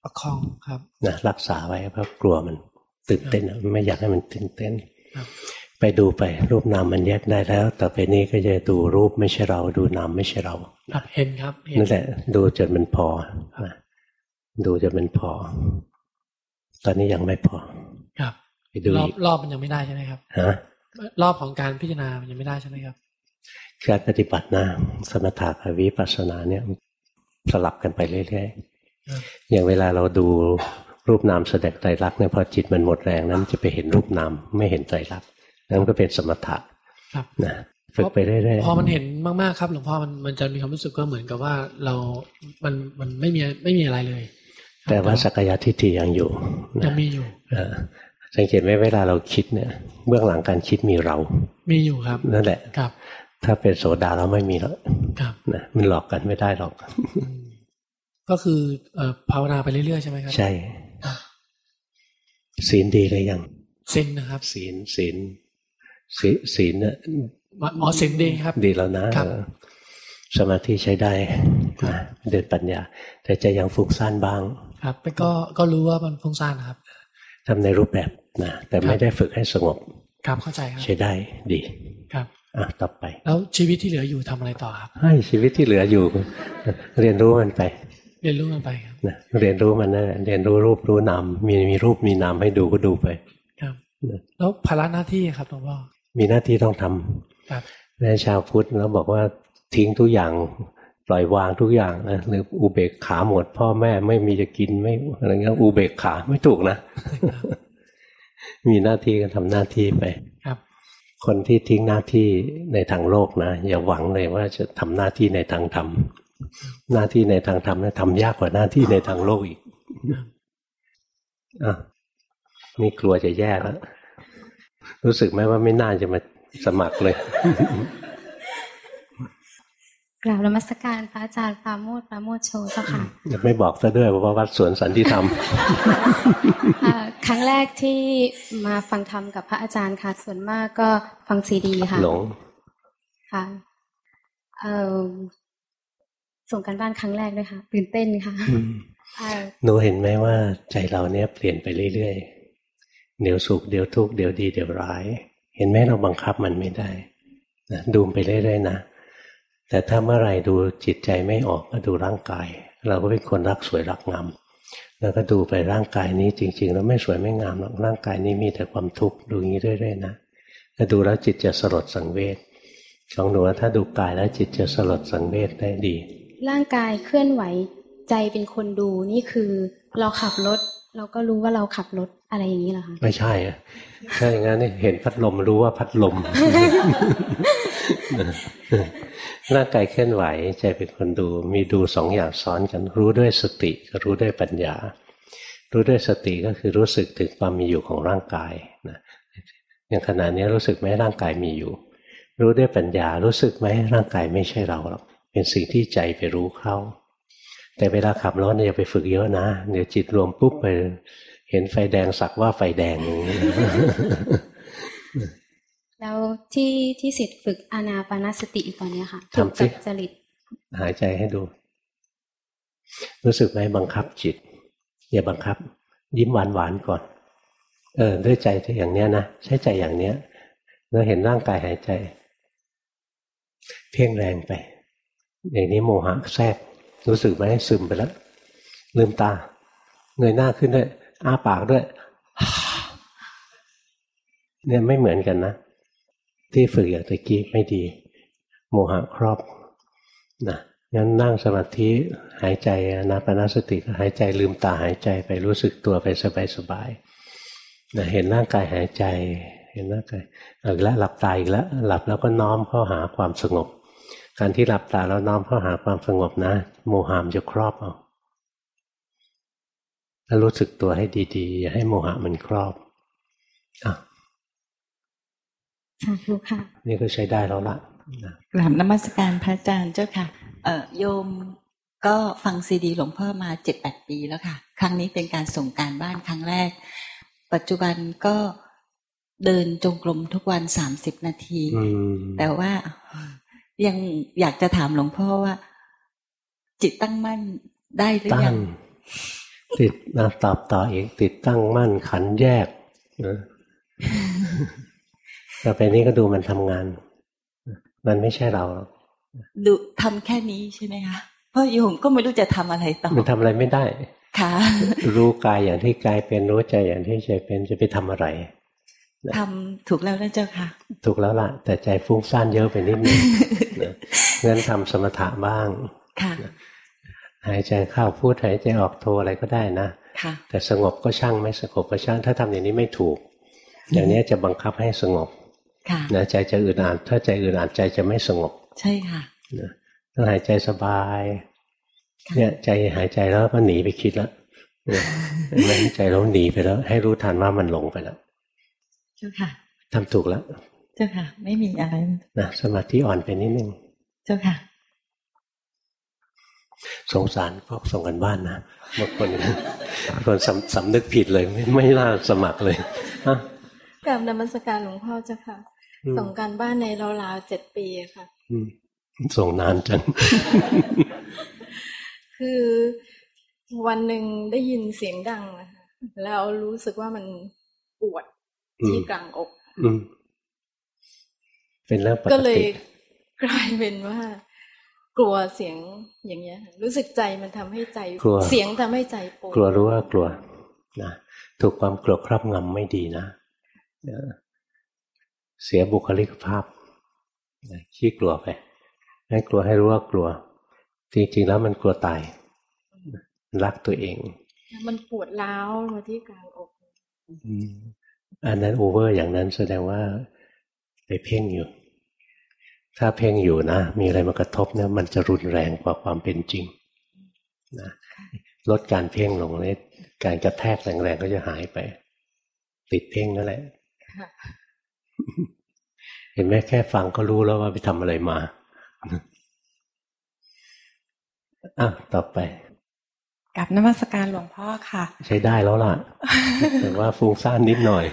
Speaker 2: ประคองครับ
Speaker 1: นะรักษาไว้เพราะกลัวมันตื่นเต้นไม่อยากให้มันตื่นเต้น ไปดูไปรูปนามมันแยกได้แล้ว ต่อไปนี้ก็จะดูรูปไม่ใช่เรา ดูนามไม่ใช่เรา
Speaker 2: ครับเห็นครับ
Speaker 1: นั่นแหละดูจนมันพอดูจนมันพอ ตอนนี้ยังไม่พอ
Speaker 2: ครับไปดูรอบรอบมันยังไม่ได้ใช่ไหมครับฮะรอบของการพิจารณามันยังไม่ได้ใช่ไหมครับ
Speaker 1: การปฏิบัตินะสมถะกับวิปัสสนาเนี่ยสลับกันไปเรื่อยๆอย่างเวลาเราดูรูปนามแสดงไตรลักษณ์เนี่ยพอจิตมันหมดแรงนั้นจะไปเห็นรูปนามไม่เห็นไตรลักษณ์ นั่นก็เป็นสมถะ
Speaker 2: ครับ
Speaker 1: นะฝึกไปเรื่อยๆ
Speaker 2: พอมันเห็นมากๆครับหลวงพ่อมันมันจะมีความรู้สึกก็เหมือนกับว่าเรามันมันไม่มีไม่มีอะไรเลยครับ
Speaker 1: แต่ว่าสักยทิฏฐิยังอยู่
Speaker 2: ยั
Speaker 1: นะ
Speaker 2: งมีอยู่
Speaker 1: เออสังเกตไหมเวลาเราคิดเนี่ย เบื้องหลังการคิดมีเรา
Speaker 2: มีอยู่ครับ
Speaker 1: นั่นแหละ
Speaker 2: ครับ
Speaker 1: ถ้าเป็นโสดาเราไม่มีแล้ว
Speaker 2: ครับ
Speaker 1: นะมันหลอกกันไม่ได้หรอก
Speaker 2: อืมก็คือเอ่อภาวนาไปเรื่อยๆใช่ไหมครับ
Speaker 1: ใช่ศีลดีเลยยัง
Speaker 2: ซินนะครับ
Speaker 1: ศีลศีล ศีลศีลเนี่ย
Speaker 2: อ๋อซินดีครับ
Speaker 1: ดีแล้วนะครับเออสมาธิใช้ได้นะเดินปัญญา แต่จะยังฟุ้งซ่านบ้าง
Speaker 2: ครับไปก็ก็รู้ว่ามันฟุ้งซ่านนะครับ
Speaker 1: ทำในรูปแบบนะแต่ไม่ได้ฝึกให้สงบ
Speaker 2: ครับเข้าใจครับ
Speaker 1: ใช้ได้ดี
Speaker 2: ครับ
Speaker 1: อะต่อไป
Speaker 2: แล้วชีวิตที่เหลืออยู่ทำอะไรต่อครับ
Speaker 1: ให้ชีวิตที่เหลืออยู่ เรียนรู้มันไป
Speaker 2: เรียนรู้มันไปครับ
Speaker 1: นะเรียนรู้มันนะเรียนรู้รูปรู้นามมีมีรูปมีนามให้ดูก็ดูไป
Speaker 2: ครับ
Speaker 1: นะ
Speaker 2: แล้วภาระหน้าที่ครับหลวงพ่อ
Speaker 1: มีหน้าที่ต้องทำ
Speaker 2: ครับ
Speaker 1: ในชาวพุทธแล้วบอกว่าทิ้งทุกอย่างปล่อยวางทุกอย่างนะหรืออุเบกขาหมด พ่อแม่ไม่มีจะกินไม่อะไรเงี้ยอุเบกขาไม่ถูกนะ มีหน้าที่ก็ทำหน้าที่ไป
Speaker 2: ครับ
Speaker 1: คนที่ทิ้งหน้าที่ในทางโลกนะอย่าหวังเลยว่าจะทำหน้าที่ในทางธรรมหน้าที่ในทางธรรมนะทำยากกว่าหน้าที่ในทางโลกอีกอะนี่กลัวจะแย่แล้ว รู้สึกไหมว่าไม่น่าจะมาสมัครเลย
Speaker 3: กราบนมัสการพระอาจารย์ปราโมทปราโมทโชเจ้าค่ะ
Speaker 1: อย่าไม่บอกซะด้วยว่าวัดสวนสันติธรรม
Speaker 3: อ่าครั้งแรกที่มาฟังธรรมกับพระอาจารย์ค่ะ ส่วนมากก็ฟังซีดีค่ะ
Speaker 1: หลง
Speaker 3: ค่ะเอ่อส่งกันบ้านครั้งแรกด้วยค่ะตื่นเต้นค่ะอ่า
Speaker 1: หนูเห็นไหมว่าใจเราเนี่ยเปลี่ยนไปเรื่อยๆ เดี๋ยวสุขเดี๋ยวทุกข์เดี๋ยวดีเดี๋ยวร้าย เห็นไหมเราบังคับมันไม่ได้นะดูไปเรื่อยๆนะ แต่ถ้าเมื่อไหรดูจิตใจไม่ออกก็ดูร่างกาย เราก็เป็นคนรักสวยรักงามแล้วก็ดูไปร่างกายนี้จริง ๆ แล้วไม่สวยไม่งามหรอกร่างกายนี้มีแต่ความทุกข์ดูอย่างนี้เรื่อยๆนะถ้าดูแล้วจิตจะสลดสังเวชของหนูถ้าดูกายแล้วจิตจะสลดสังเวชได้ดี
Speaker 3: ร่างกายเคลื่อนไหวใจเป็นคนดูนี่คือ เราขับรถ เราก็รู้ว่าเราขับรถอะไรอย่างนี้เหรอคะ
Speaker 1: ไม่ใช่อะถ้าอย่างนั้นเนี่เห็นพัดลมรู้ว่าพัดลมร่างกายเคลื่อนไหวใจเป็นคนดู มีดูสองอย่างซ้อนกัน รู้ด้วยสติกับรู้ด้วยปัญญา รู้ด้วยสติก็คือรู้สึกถึงความมีอยู่ของร่างกายนะอย่างขณะนี้รู้สึกไหมร่างกายมีอยู่ รู้ด้วยปัญญารู้สึกไหมร่างกายไม่ใช่เราหรอกเป็นสิ่งที่ใจไปรู้เข้า แต่เวลาขับรถเนี่ยอย่าไปฝึกเยอะนะ เดี๋ยวจิตรวมปุ๊บไป เห็นไฟแดงสักว่าไฟแดงอย่างนี้
Speaker 3: แล้วที่ที่สิทธิ์ฝึกอานาปานสติอยู่ตอนเนี้ยค่ะ
Speaker 1: ทำสิ
Speaker 3: ถูกกับจริต
Speaker 1: หายใจให้ดู รู้สึกไหมบังคับจิต อย่าบังคับ ยิ้มหวานหวานๆก่อน เออ ด้วยใจที่อย่างเนี้ยนะใช้ใจอย่างเนี้ยเราเห็นร่างกายหายใจ เพ่งแรงไป อย่างนี้โมหะแทรก รู้สึกไหมซึมไปแล้วลืมตา เงยหน้าขึ้นด้วยอ้าปากด้วยเนี่ยไม่เหมือนกันนะ ที่ฝึกอย่างตะกี้ไม่ดี โมหะครอบนะงั้นนั่งสมาธิหายใจนาปานสติหายใจลืมตาหายใจไปรู้สึกตัวไปสบายๆนะเห็นร่างกายหายใจ เห็นร่างกายอาอีกแล้วหลับตาอีกแล้วหลับแล้วก็น้อมเข้าหาความสงบ การที่หลับตาแล้วน้อมเข้าหาความสงบนะ โมหามจะครอบเอาแล้วรู้สึกตัวให้ดีๆ อย่าให้โมหะมันครอบอะ
Speaker 3: สาธุค่ะ
Speaker 1: นี่ก็ใช้ได้แล้วละนะ
Speaker 4: กราบนมัสการพระอาจารย์เจ้าค่ะ เอ่อโยมก็ฟังซีดีหลวงพ่อมาเจ็ดแปดปีแล้วค่ะ ครั้งนี้เป็นการส่งการบ้านครั้งแรก ปัจจุบันก็เดินจงกรมทุกวันสามสิบนาที
Speaker 1: อืม
Speaker 4: แต่ว่า ยังอยากจะถามหลวงพ่อว่า จิตตั้งมั่นได้หรือ
Speaker 1: ตั้
Speaker 4: ยังง
Speaker 1: ติดนะตอบต่ออีกติดตั้งมั่นขันแยกนะต่อไปนี้ก็ดูมันทำงาน มันไม่ใช่เราหรอก
Speaker 4: ดูทำแค่นี้ใช่ไหมคะเพราะโยมก็ไม่รู้จะทำอะไรต่อ
Speaker 1: มันทำอะไรไม่ได้
Speaker 4: ค่ะ
Speaker 1: รู้กายอย่างที่กายเป็นรู้ใจอย่างที่ใจเป็นจะไปทำอะไร
Speaker 4: ทำถูกแล้วนะเจ้าค่ะ
Speaker 1: ถูกแล้วล่ะ แต่ใจฟุ้งซ่านเยอะไปนิดนึงนะงั้นทำสมถะบ้าง
Speaker 4: ค่ะ
Speaker 1: หายใจเข้าพูดหายใจออกโทรอะไรก็ได้นะ
Speaker 4: ค่ะ
Speaker 1: แต่สงบก็ช่างไม่สงบก็ช่าง ถ้าทำอย่างนี้ไม่ถูก อย่างนี้จะบังคับให้สงบ
Speaker 4: ค่ะ
Speaker 1: นะใจจะอึดอัดถ้าใจอึดอัดใจจะไม่สงบ
Speaker 4: ใช่ค่ะ
Speaker 1: นะต้องหายใจสบาย เนี่ยใจหายใจแล้วก็หนีไปคิดแล้วเนี่ยเห็นไหมใจเราหนีไปแล้ว ให้รู้ทันว่ามันหลงไปแล้ว
Speaker 4: เจ้าค่ะ
Speaker 1: ทำถูกแล้ว
Speaker 4: เจ้าค่ะ ไม่มีอะไร
Speaker 1: นะสมาธิอ่อนไปนิดนึง
Speaker 4: เจ้าค่ะ
Speaker 1: สงสารพวกส่งกันบ้านนะบางคนบางคนสำสำนึกผิดเลยไม่ไม่น่าสมัครเลยฮะ
Speaker 5: กับนมัสการหลวงพ่อเจ้าค่ะ
Speaker 1: อืม
Speaker 5: ส่งการบ้านในราวๆเจ็ดปีอะค่ะ
Speaker 1: อืมส่งนานจัง
Speaker 5: คือวันหนึ่งได้ยินเสียงดังนะคะแล้วรู้สึกว่ามันปวด
Speaker 1: อืม
Speaker 5: ที่กลางอก
Speaker 1: อืมเป็นเรื่องป
Speaker 5: ก็
Speaker 1: ก
Speaker 5: เลย
Speaker 1: ติ
Speaker 5: กลายเป็นว่า กลัวเสียงอย่างเงี้ยค่ะรู้สึกใจมันทำให้ใจ
Speaker 1: กลัว
Speaker 5: เสียงทำให้ใจปวด
Speaker 1: กลัวรู้ว่ากลัวนะถูกความกลัวครอบงำไม่ดีนะเดี๋ยวเสียบุคลิกภาพนะขี้กลัวไปให้กลัวให้รู้ว่ากลัว จริงๆแล้วมันกลัวตาย รักตัวเอง
Speaker 5: มันปวดร้าวมาที่กลางอก
Speaker 1: อืมอันนั้นโอเวอร์อย่างนั้นแสดงว่าไปเพ่งอยู่ ถ้าเพ่งอยู่นะ มีอะไรมากระทบเนี่ยมันจะรุนแรงกว่าความเป็นจริงนะลดการเพ่งลงเลยการกระแทกแรงๆก็จะหายไป ติดเพ่งนั่นแหละ
Speaker 5: ค่ะ
Speaker 1: เห็นไหมแค่ฟังก็รู้แล้วว่าไปทำอะไรมาอะต่อไป
Speaker 6: กับนมัสการหลวงพ่อค่ะ
Speaker 1: ใช้ได้แล้วล่ะ แต่ว่าฟุ้งซ่านนิดหน่อย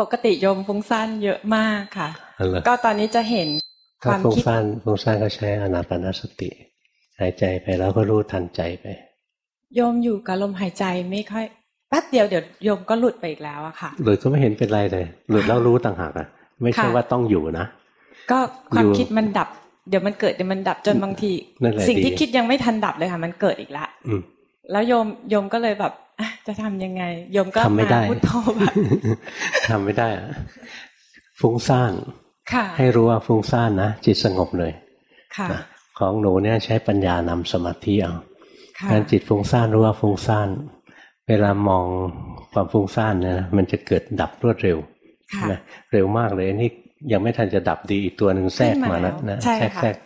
Speaker 6: ปกติโยมฟุ้งซ่านเยอะมากค่ะ
Speaker 1: อะไร
Speaker 6: ก็ตอนนี้จะเห็นค
Speaker 1: ถ้าวา
Speaker 6: ม
Speaker 1: ฟุ้ง
Speaker 6: คิด
Speaker 1: ซ่านฟุ้งซ่านก็ใช้อนาปานสติ หายใจไปแล้วก็รู้ทันใจไป
Speaker 6: โยมอยู่กับลมหายใจไม่ค่อยแป๊บเดียวเดี๋ยวโยมก็หลุดไปอีกแล้วอะค่ะ
Speaker 1: หลุดก็ไม่เห็นเป็นไรเลย หลุดแล้วรู้ต่างหากอะไม่ใช่
Speaker 6: ค่ะ
Speaker 1: ว่าต้องอยู่นะ
Speaker 6: ก็ความ
Speaker 1: อยู่
Speaker 6: คิดมันดับ เดี๋ยวมันเกิดเดี๋ยวมันดับจนบางที
Speaker 1: นั่นแหละ
Speaker 6: สิ่งที่
Speaker 1: ดี
Speaker 6: คิดยังไม่ทันดับเลยค่ะ มันเกิดอีกละ
Speaker 1: อืม
Speaker 6: แล้วโยมโยมก็เลยแบบอะจะทำยังไงโยมก็
Speaker 1: ทำไม่ได้
Speaker 6: พุทโธแบบ
Speaker 1: ทำไม่ได้อะฟุ้งซ่าน
Speaker 6: ค่ะ
Speaker 1: ให้รู้ว่าฟุ้งซ่านนะจิตสงบเลย
Speaker 6: ค่ะ
Speaker 1: นะของหนูเนี่ยใช้ปัญญานำสมาธิเอา
Speaker 6: ค่ะ
Speaker 1: การจิตฟุ้งซ่านรู้ว่าฟุ้งซ่านเวลามองความฟุ้งซ่านเนี่ยนะมันจะเกิดดับรวดเร็ว
Speaker 6: ค่ะ
Speaker 1: นะเร็วมากเลยอันนี่ยังไม่ทันจะดับดีอีกตัวหนึ่งแทรกมาแล้ว
Speaker 6: ขึ้นมาแล้ว
Speaker 1: นะ
Speaker 6: ใช่
Speaker 1: แทรก
Speaker 6: ค่ะ
Speaker 1: แทรก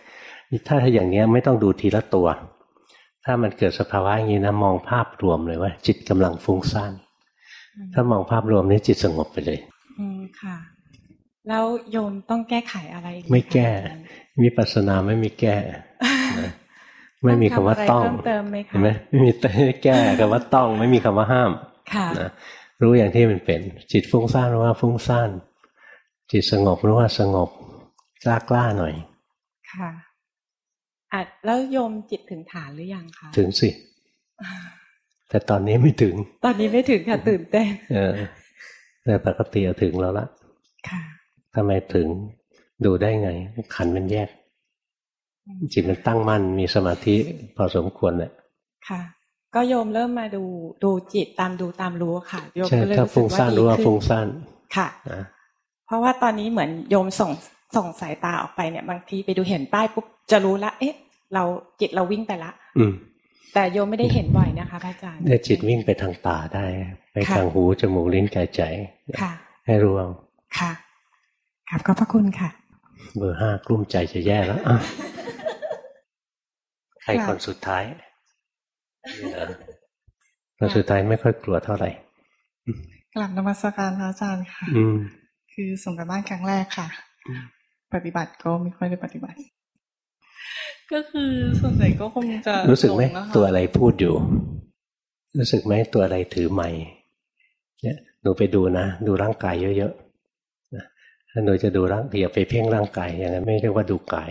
Speaker 1: ถ้าอย่างเนี้ยไม่ต้องดูทีละตัว ถ้ามันเกิดสภาวะอย่างนี้นะมองภาพรวมเลยว่า จิตกำลังฟุ้งซ่านถ้ามองภาพรวมนี้จิตสงบไปเลย
Speaker 6: อืมค่ะ แล้วโยมต้องแก้ไขอะไรดี
Speaker 1: ไม่แก้
Speaker 6: คะ
Speaker 1: มีปัสสนาไม่มีแก้นะไม่มีคำว่าต้อง
Speaker 6: ทำะไรเพิ่มเติมไหมคะ
Speaker 1: เห็นไหมไม่มีแก้คำว่าต้อง ไม่มีคำว่าห้าม
Speaker 6: ค่ะ
Speaker 1: นะรู้อย่างที่มันเป็น จิตฟุ้งซ่านรู้ว่าฟุ้งซ่านจิตสงบรู้ว่าสงบกล้ากล้าหน่อย
Speaker 6: ค่ะ อะแล้วโยมจิตถึงฐานหรือยังคะ
Speaker 1: ถึงสิ แต่ตอนนี้ไม่ถึง
Speaker 6: ตอนนี้ไม่ถึงค่ะตื่นเต้น
Speaker 1: เออแต่ปกติถึงแล้วละ
Speaker 6: ค่ะ
Speaker 1: ทำไมถึงดูได้ไง ขันธ์มันแยก จิตมันตั้งมั่นมีสมาธิพอสมควรแหละ
Speaker 6: ค่ะ ก็โยมเริ่มมาดูดูจิตตามดูตามรู้ค่ะโยม
Speaker 1: ใช่
Speaker 6: ก็เลย
Speaker 1: ถ้า
Speaker 6: รู้สึ
Speaker 1: ฟุ้
Speaker 6: ก
Speaker 1: ง
Speaker 6: ว่า
Speaker 1: ซ่าน
Speaker 6: ดี
Speaker 1: รู้ว่า
Speaker 6: ขึ้
Speaker 1: ฟุ้ง
Speaker 6: น
Speaker 1: ซ่าน
Speaker 6: ค่ะ
Speaker 1: นะ
Speaker 6: เพราะว่าตอนนี้เหมือนโยมส่งส่งสายตาออกไปเนี่ย บางทีไปดูเห็นป้ายปุ๊บจะรู้ละเอ๊ะ เราจิตเราวิ่งไปละ
Speaker 1: อืม
Speaker 6: แต่โยมไม่ได้เห็นบ่อยนะคะพระอาจารย์
Speaker 1: เนี่ยจิตวิ่งไปทางตาได้ ไป
Speaker 6: ค่ะ
Speaker 1: ทางหูจมูกลิ้นกายใจ
Speaker 6: ค่ะ
Speaker 1: ให้รู้เอา
Speaker 6: ค่ะครับขอบพระคุณค่ะ
Speaker 1: เบอร์ห้ากลุ้มใจจะแย่แล้วอะใครคนสุดท้ายนี่เหรอคนสุดท้ายไม่ค่อยกลัวเท่าไหร่
Speaker 7: กลับนมัสการพระอาจารย์ค่ะ
Speaker 1: อืม
Speaker 7: คือส่งกันบ้านครั้งแรกค่ะ ปฏิบัติก็ไม่ค่อยได้ปฏิบัติ ก็คือส่วนใหญ่ก็คงจะ
Speaker 1: รู้สึกไหม
Speaker 7: ลงนะคะ
Speaker 1: ตัวอะไรพูดอยู่ รู้สึกไหมตัวอะไรถือไม้เนี่ยหนูไปดูนะดูร่างกายเยอะๆนะถ้าหนูจะดูร่างอย่าไปเพ่งร่างกายอย่างนั้นไม่เรียกว่าดูกาย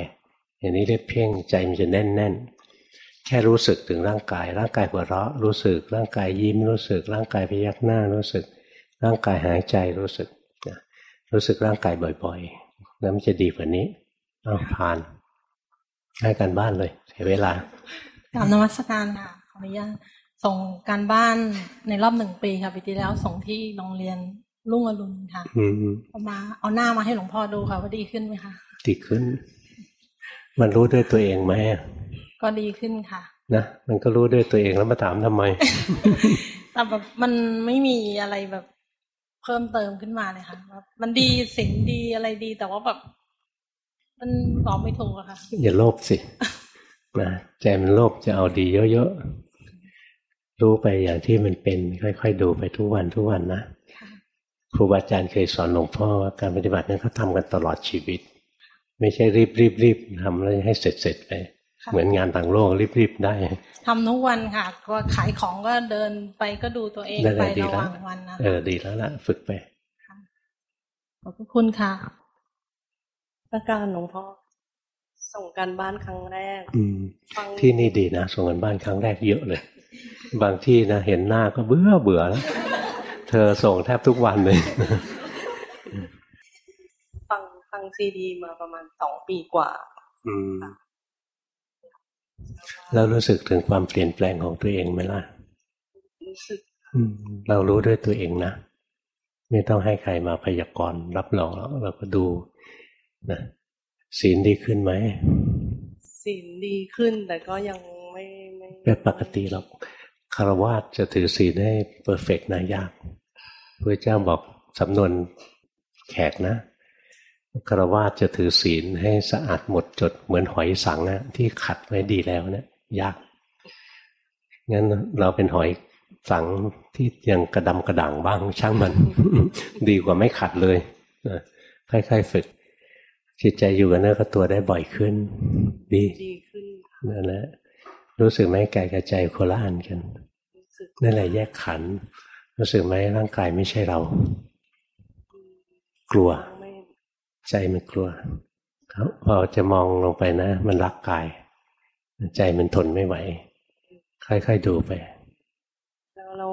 Speaker 1: อย่างนี้เรียกเพ่งใจมันจะแน่นๆแค่รู้สึกถึงร่างกาย ร่างกายหัวเราะรู้สึก ร่างกายยิ้มรู้สึก ร่างกายพยักหน้ารู้สึก ร่างกายหายใจรู้สึกนะรู้สึกร่างกายบ่อยๆแล้วมันจะดีกว่านี้เอาผ่าน ให้กันบ้านเลยเสียเวลา
Speaker 8: กราบนมัสการค่ะขออนุญาตส่งการบ้านในรอบหนึ่งปีค่ะปีที่แล้วส่งที่โรงเรียนรุ่งอรุณค่ะ
Speaker 1: อืม
Speaker 8: เอามาเอาหน้ามาให้หลวงพ่อดูค่ะว่าดีขึ้นไหมคะ
Speaker 1: ดีขึ้น มันรู้ด้วยตัวเองไหมอะ
Speaker 8: ก็ดีขึ้นค่ะ
Speaker 1: นะมันก็รู้ด้วยตัวเองแล้วมาถามทำไม
Speaker 8: แต่แบบมันไม่มีอะไรแบบเพิ่มเติมขึ้นมาเลยค่ะแบบมันดีสิ่งดีอะไรดี แต่ว่าแบบ มันบอกไม่ถูกอะค่ะ
Speaker 1: อย่าโลภสินะใจมันโลภจะเอาดีเยอะๆ รู้ไปอย่างที่มันเป็น ค่อยๆ ดูไปทุกวันทุกวันนะครูบาอาจารย์เคยสอนหลวงพ่อว่าการปฏิบัตินั้นเขาทากันตลอดชีวิต ไม่ใช่รีบรีบรีบทำแล้วให้เสร็จเสร็จไป เหมือนงานต่างโลกรีบรีบได้
Speaker 8: ทำทุกวันค่ะ ก็ขายของก็เดินไปก็ดูตัวเองไประหว่างวันนะ
Speaker 1: เออดีแล้วล่ะ ฝึกไป
Speaker 8: ขอบคุณค่ะ
Speaker 9: ป ระการหลวงพ่อส่งการบ้านครั้งแรก
Speaker 1: อืมที่นี่ดีนะส่งกันบ้านครั้งแรกเยอะเลย บางที่นะเห็นหน้าก็เบื่อเบื่อแล้วเธอส่งแทบทุกวันเลย
Speaker 9: ฟังฟังซีดีมาประมาณสองปีกว่า
Speaker 1: อืมแล้วรู้สึกถึงความเปลี่ยนแปลงของตัวเองไหมล่ะ
Speaker 9: รู้สึก
Speaker 1: อืมเรารู้ด้วยตัวเองนะ ไม่ต้องให้ใครมาพยากรณ์รับรองแล้วเราก็ดู นะศีลดีขึ้นไหม
Speaker 9: ศีลดีขึ้นแต่ก็ยังไม่ไม่
Speaker 1: เป็นปกติหรอกคารวะจะถือศีลให้เพอร์เฟกต์นะยากพระเจ้าบอกสำนวนแขกนะคารวะจะถือศีลให้สะอาดหมดจดเหมือนหอยสังนะที่ขัดไว้ดีแล้วเนะี่ยยากงั้นเราเป็นหอยสังที่ยังกระดำกระด่างบ้างช่างมัน ดีกว่าไม่ขัดเลยค่อยๆฝึก จิตใจอยู่กับเนื้อกับตัวได้บ่อยขึ้น ดี
Speaker 9: ดีขึ้น
Speaker 1: นั่นแหละรู้สึกไหมกายกับใจโคนละอันกัน
Speaker 9: รู้สึก
Speaker 1: นั่นแหละแยกขันธ์รู้สึกไหมร่างกายไม่ใช่เรา กลัว
Speaker 9: ไม่
Speaker 1: ใจมันกลัวครับพอจะมองลงไปนะ มันรักกาย ใจมันทนไม่ไหว ค่อยๆดูไป
Speaker 9: แล้วเรา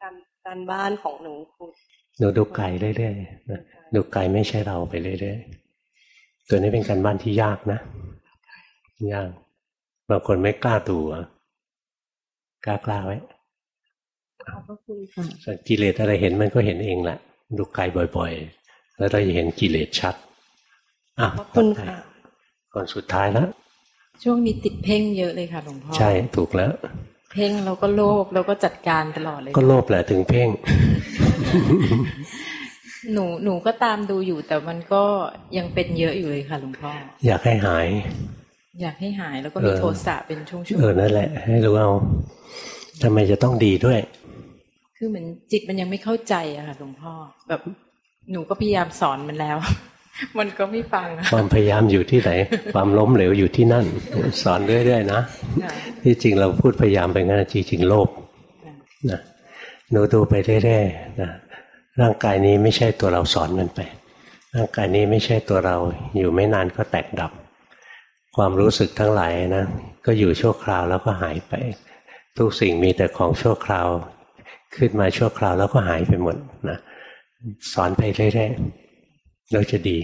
Speaker 9: การการบ้านของหนูคุณ
Speaker 1: หนูดูกายเรื่อยๆนะดูกายไม่ใช่เราไปเรื่อยๆ ตัวนี้เป็นการบ้านที่ยากนะ ยากบางคนไม่กล้าดูอะกล้ากล้าไว้
Speaker 9: ขอบพระคุณค่ะ
Speaker 1: ส่วนกิเลสอะไรเห็นมันก็เห็นเองแหละดูกายบ่อย ๆ แล้วเราจะเห็นกิเลสชัดอะ
Speaker 9: ขอบคุณค่ะ
Speaker 1: ก่อนสุดท้ายแล้ว
Speaker 10: ช่วงนี้ติดเพ่งเยอะเลยค่ะหลวงพ่อ
Speaker 1: ใช่ถูกแล้ว
Speaker 10: เพ่งเราก็โลภเราก็จัดการตลอดเลย
Speaker 1: ก็โลภแหละถึงเพ่ง
Speaker 10: หนูหนูก็ตามดูอยู่ แต่มันก็ยังเป็นเยอะอยู่เลยค่ะหลวงพ่อ
Speaker 1: อยากให้หาย
Speaker 10: อยากให้หายแล้วก็
Speaker 1: เอ
Speaker 10: มี
Speaker 1: อ
Speaker 10: โทสะเป็นช่วง
Speaker 1: เออนั่นแหละ ให้รู้เอาทำไมจะต้องดีด้วย
Speaker 10: ๆคือเหมือนจิตมันยังไม่เข้าใจอะค่ะหลวงพ่อแบบหนูก็พยายามสอนมันแล้ว มันก็ไม่ฟังอะ
Speaker 1: ความพยายามอยู่ที่ไหน ความล้มเหลวอยู่ที่นั่น สอนเรื่อยๆนะ
Speaker 10: ค่ะ
Speaker 1: ที่จริงเราพูดพยายามไปงั้นจริงๆโลภนะหนูดูไปเรื่อยๆนะ ร่างกายนี้ไม่ใช่ตัวเราสอนมันไป ร่างกายนี้ไม่ใช่ตัวเราอยู่ไม่นานก็แตกดับ ความรู้สึกทั้งหลายนะก็อยู่ชั่วคราวแล้วก็หายไป ทุกสิ่งมีแต่ของชั่วคราว ขึ้นมาชั่วคราวแล้วก็หายไปหมดนะสอนไปเรื่อยๆเราจะดี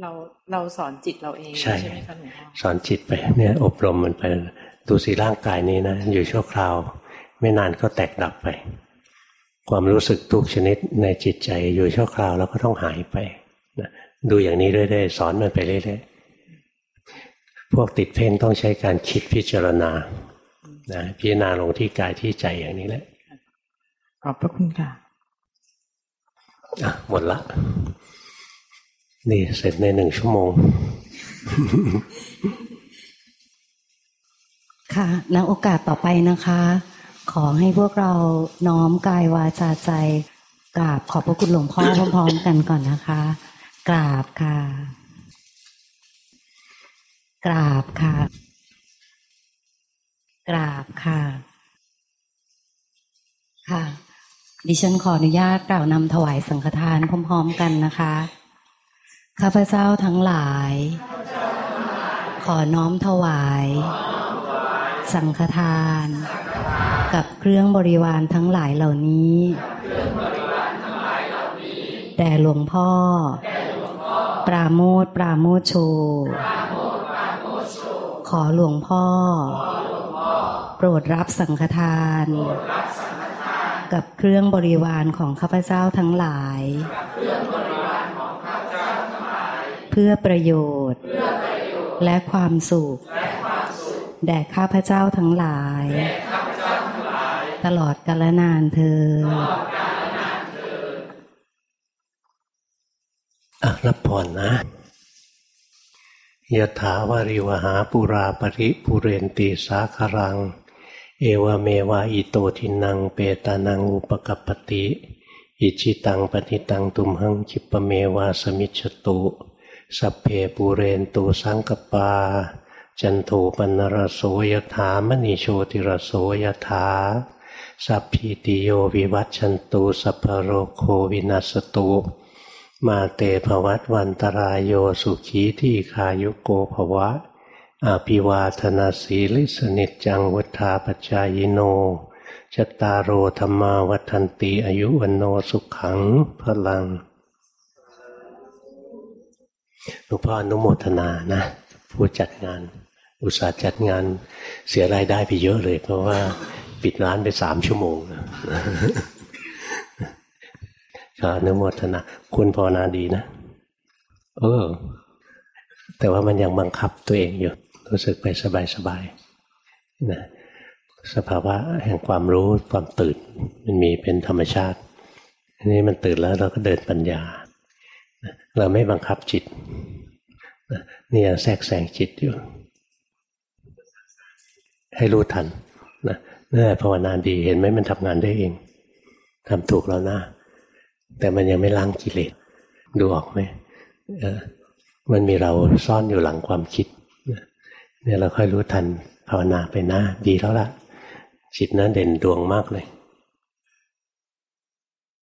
Speaker 10: เราเราสอนจิตเราเอง
Speaker 1: ใช่
Speaker 10: ใช่ไหมคะหลวงพ่อ
Speaker 1: สอนจิตไปเนี่ยอบรมมันไปดูสิร่างกายนี้นะอยู่ชั่วคราว ไม่นานก็แตกดับไป ความรู้สึกทุกชนิดในจิตใจอยู่ชั่วคราวแล้วก็ต้องหายไปนะดูอย่างนี้เรื่อยๆสอนมันไปเรื่อยๆพวกติดเพ่งต้องใช้การคิดพิจารณานะพิจารณาลงที่กายที่ใจอย่างนี้แหละ
Speaker 10: ขอบพระคุณค่ะ
Speaker 1: อะหมดละ นี่เสร็จในหนึ่งชั่วโมง
Speaker 11: ค่ะณโอกาสต่อไปนะคะ ขอให้พวกเราน้อมกายวาจาใจกราบขอบพระคุณหลวงพ่อพร้อมๆกันก่อนนะคะ กราบค่ะ กราบค่ะ กราบค่ะ ค่ะ ดิฉันขออนุญาตกล่าวนำถวายสังฆทานพร้อมๆกันนะคะ ข้าพเจ้าทั้งหลาย ขอน้อมถวาย สังฆทาน กับเครื่องบริวารทั้งหลายเหล่านี้แด่หลวงพ่อ ปราโมทปราโมทโช ขอหลวงพ่อ โปรดรับสังฆทาน กับเครื่องบริวารของข้าพเจ้าทั้งหลาย เพื่อประโยชน์ และความสุข แด่ข้าพเจ้าทั้งหลาย ตลอดกาลนานเธอ
Speaker 1: อะรับพรนะยะถาวาริวหาปุราปริปุเรนตีสาคารัง เอวเมวะอิโตทินังเปตานังอุปกปปติ อิจฉิตังปัตถิตังตุมหัง ขิปปะเมวะ สะมิชฌะตุสัพเพปูเรนตุ สังกัปปา จันโทปัณณะระโส ยะถา มะณิ โชติระโส ยะถา สัพพีติโยวิวัชชันตุสัพพะโรโควินัสสะตุมาเต ภะวัตวันตะราโยสุขีทีฆายุโก ภะวะอะภิวาทะนะสีลิสสะ นิจจังวุฑฒาปะจายิโนจตารโอธรรมาวัฒนติอายุวันโนสุขังพลังหลวงพ่ออนุโมทนานะ ผู้จัดงาน อุตสาห์จัดงานเสียรายได้ไปเยอะเลย เพราะว่า ปิดร้านไปสามชั่วโมงก็อนุโมทนาคุณภาวนาดีนะ เออ แต่ว่ามันยังบังคับตัวเองอยู่ รู้สึกไปสบายๆนะสภาวะแห่งความรู้ความตื่น มันมีเป็นธรรมชาติอันนี้มันตื่นแล้วเราก็เดินปัญญา เราไม่บังคับจิตนี่ยังแทรกแซงจิตอยู่ ให้รู้ทัน นะนี่แหละภาวนาดีเห็นไหมมันทำงานได้เองทำถูกแล้วนะ แต่มันยังไม่ล้างกิเลสดูออกไหมมันมีเราซ่อนอยู่หลังความคิดเนี่ยเราค่อยรู้ทันภาวนาไปนะ ดีแล้วล่ะจิตนั้นเด่นดวงมากเลย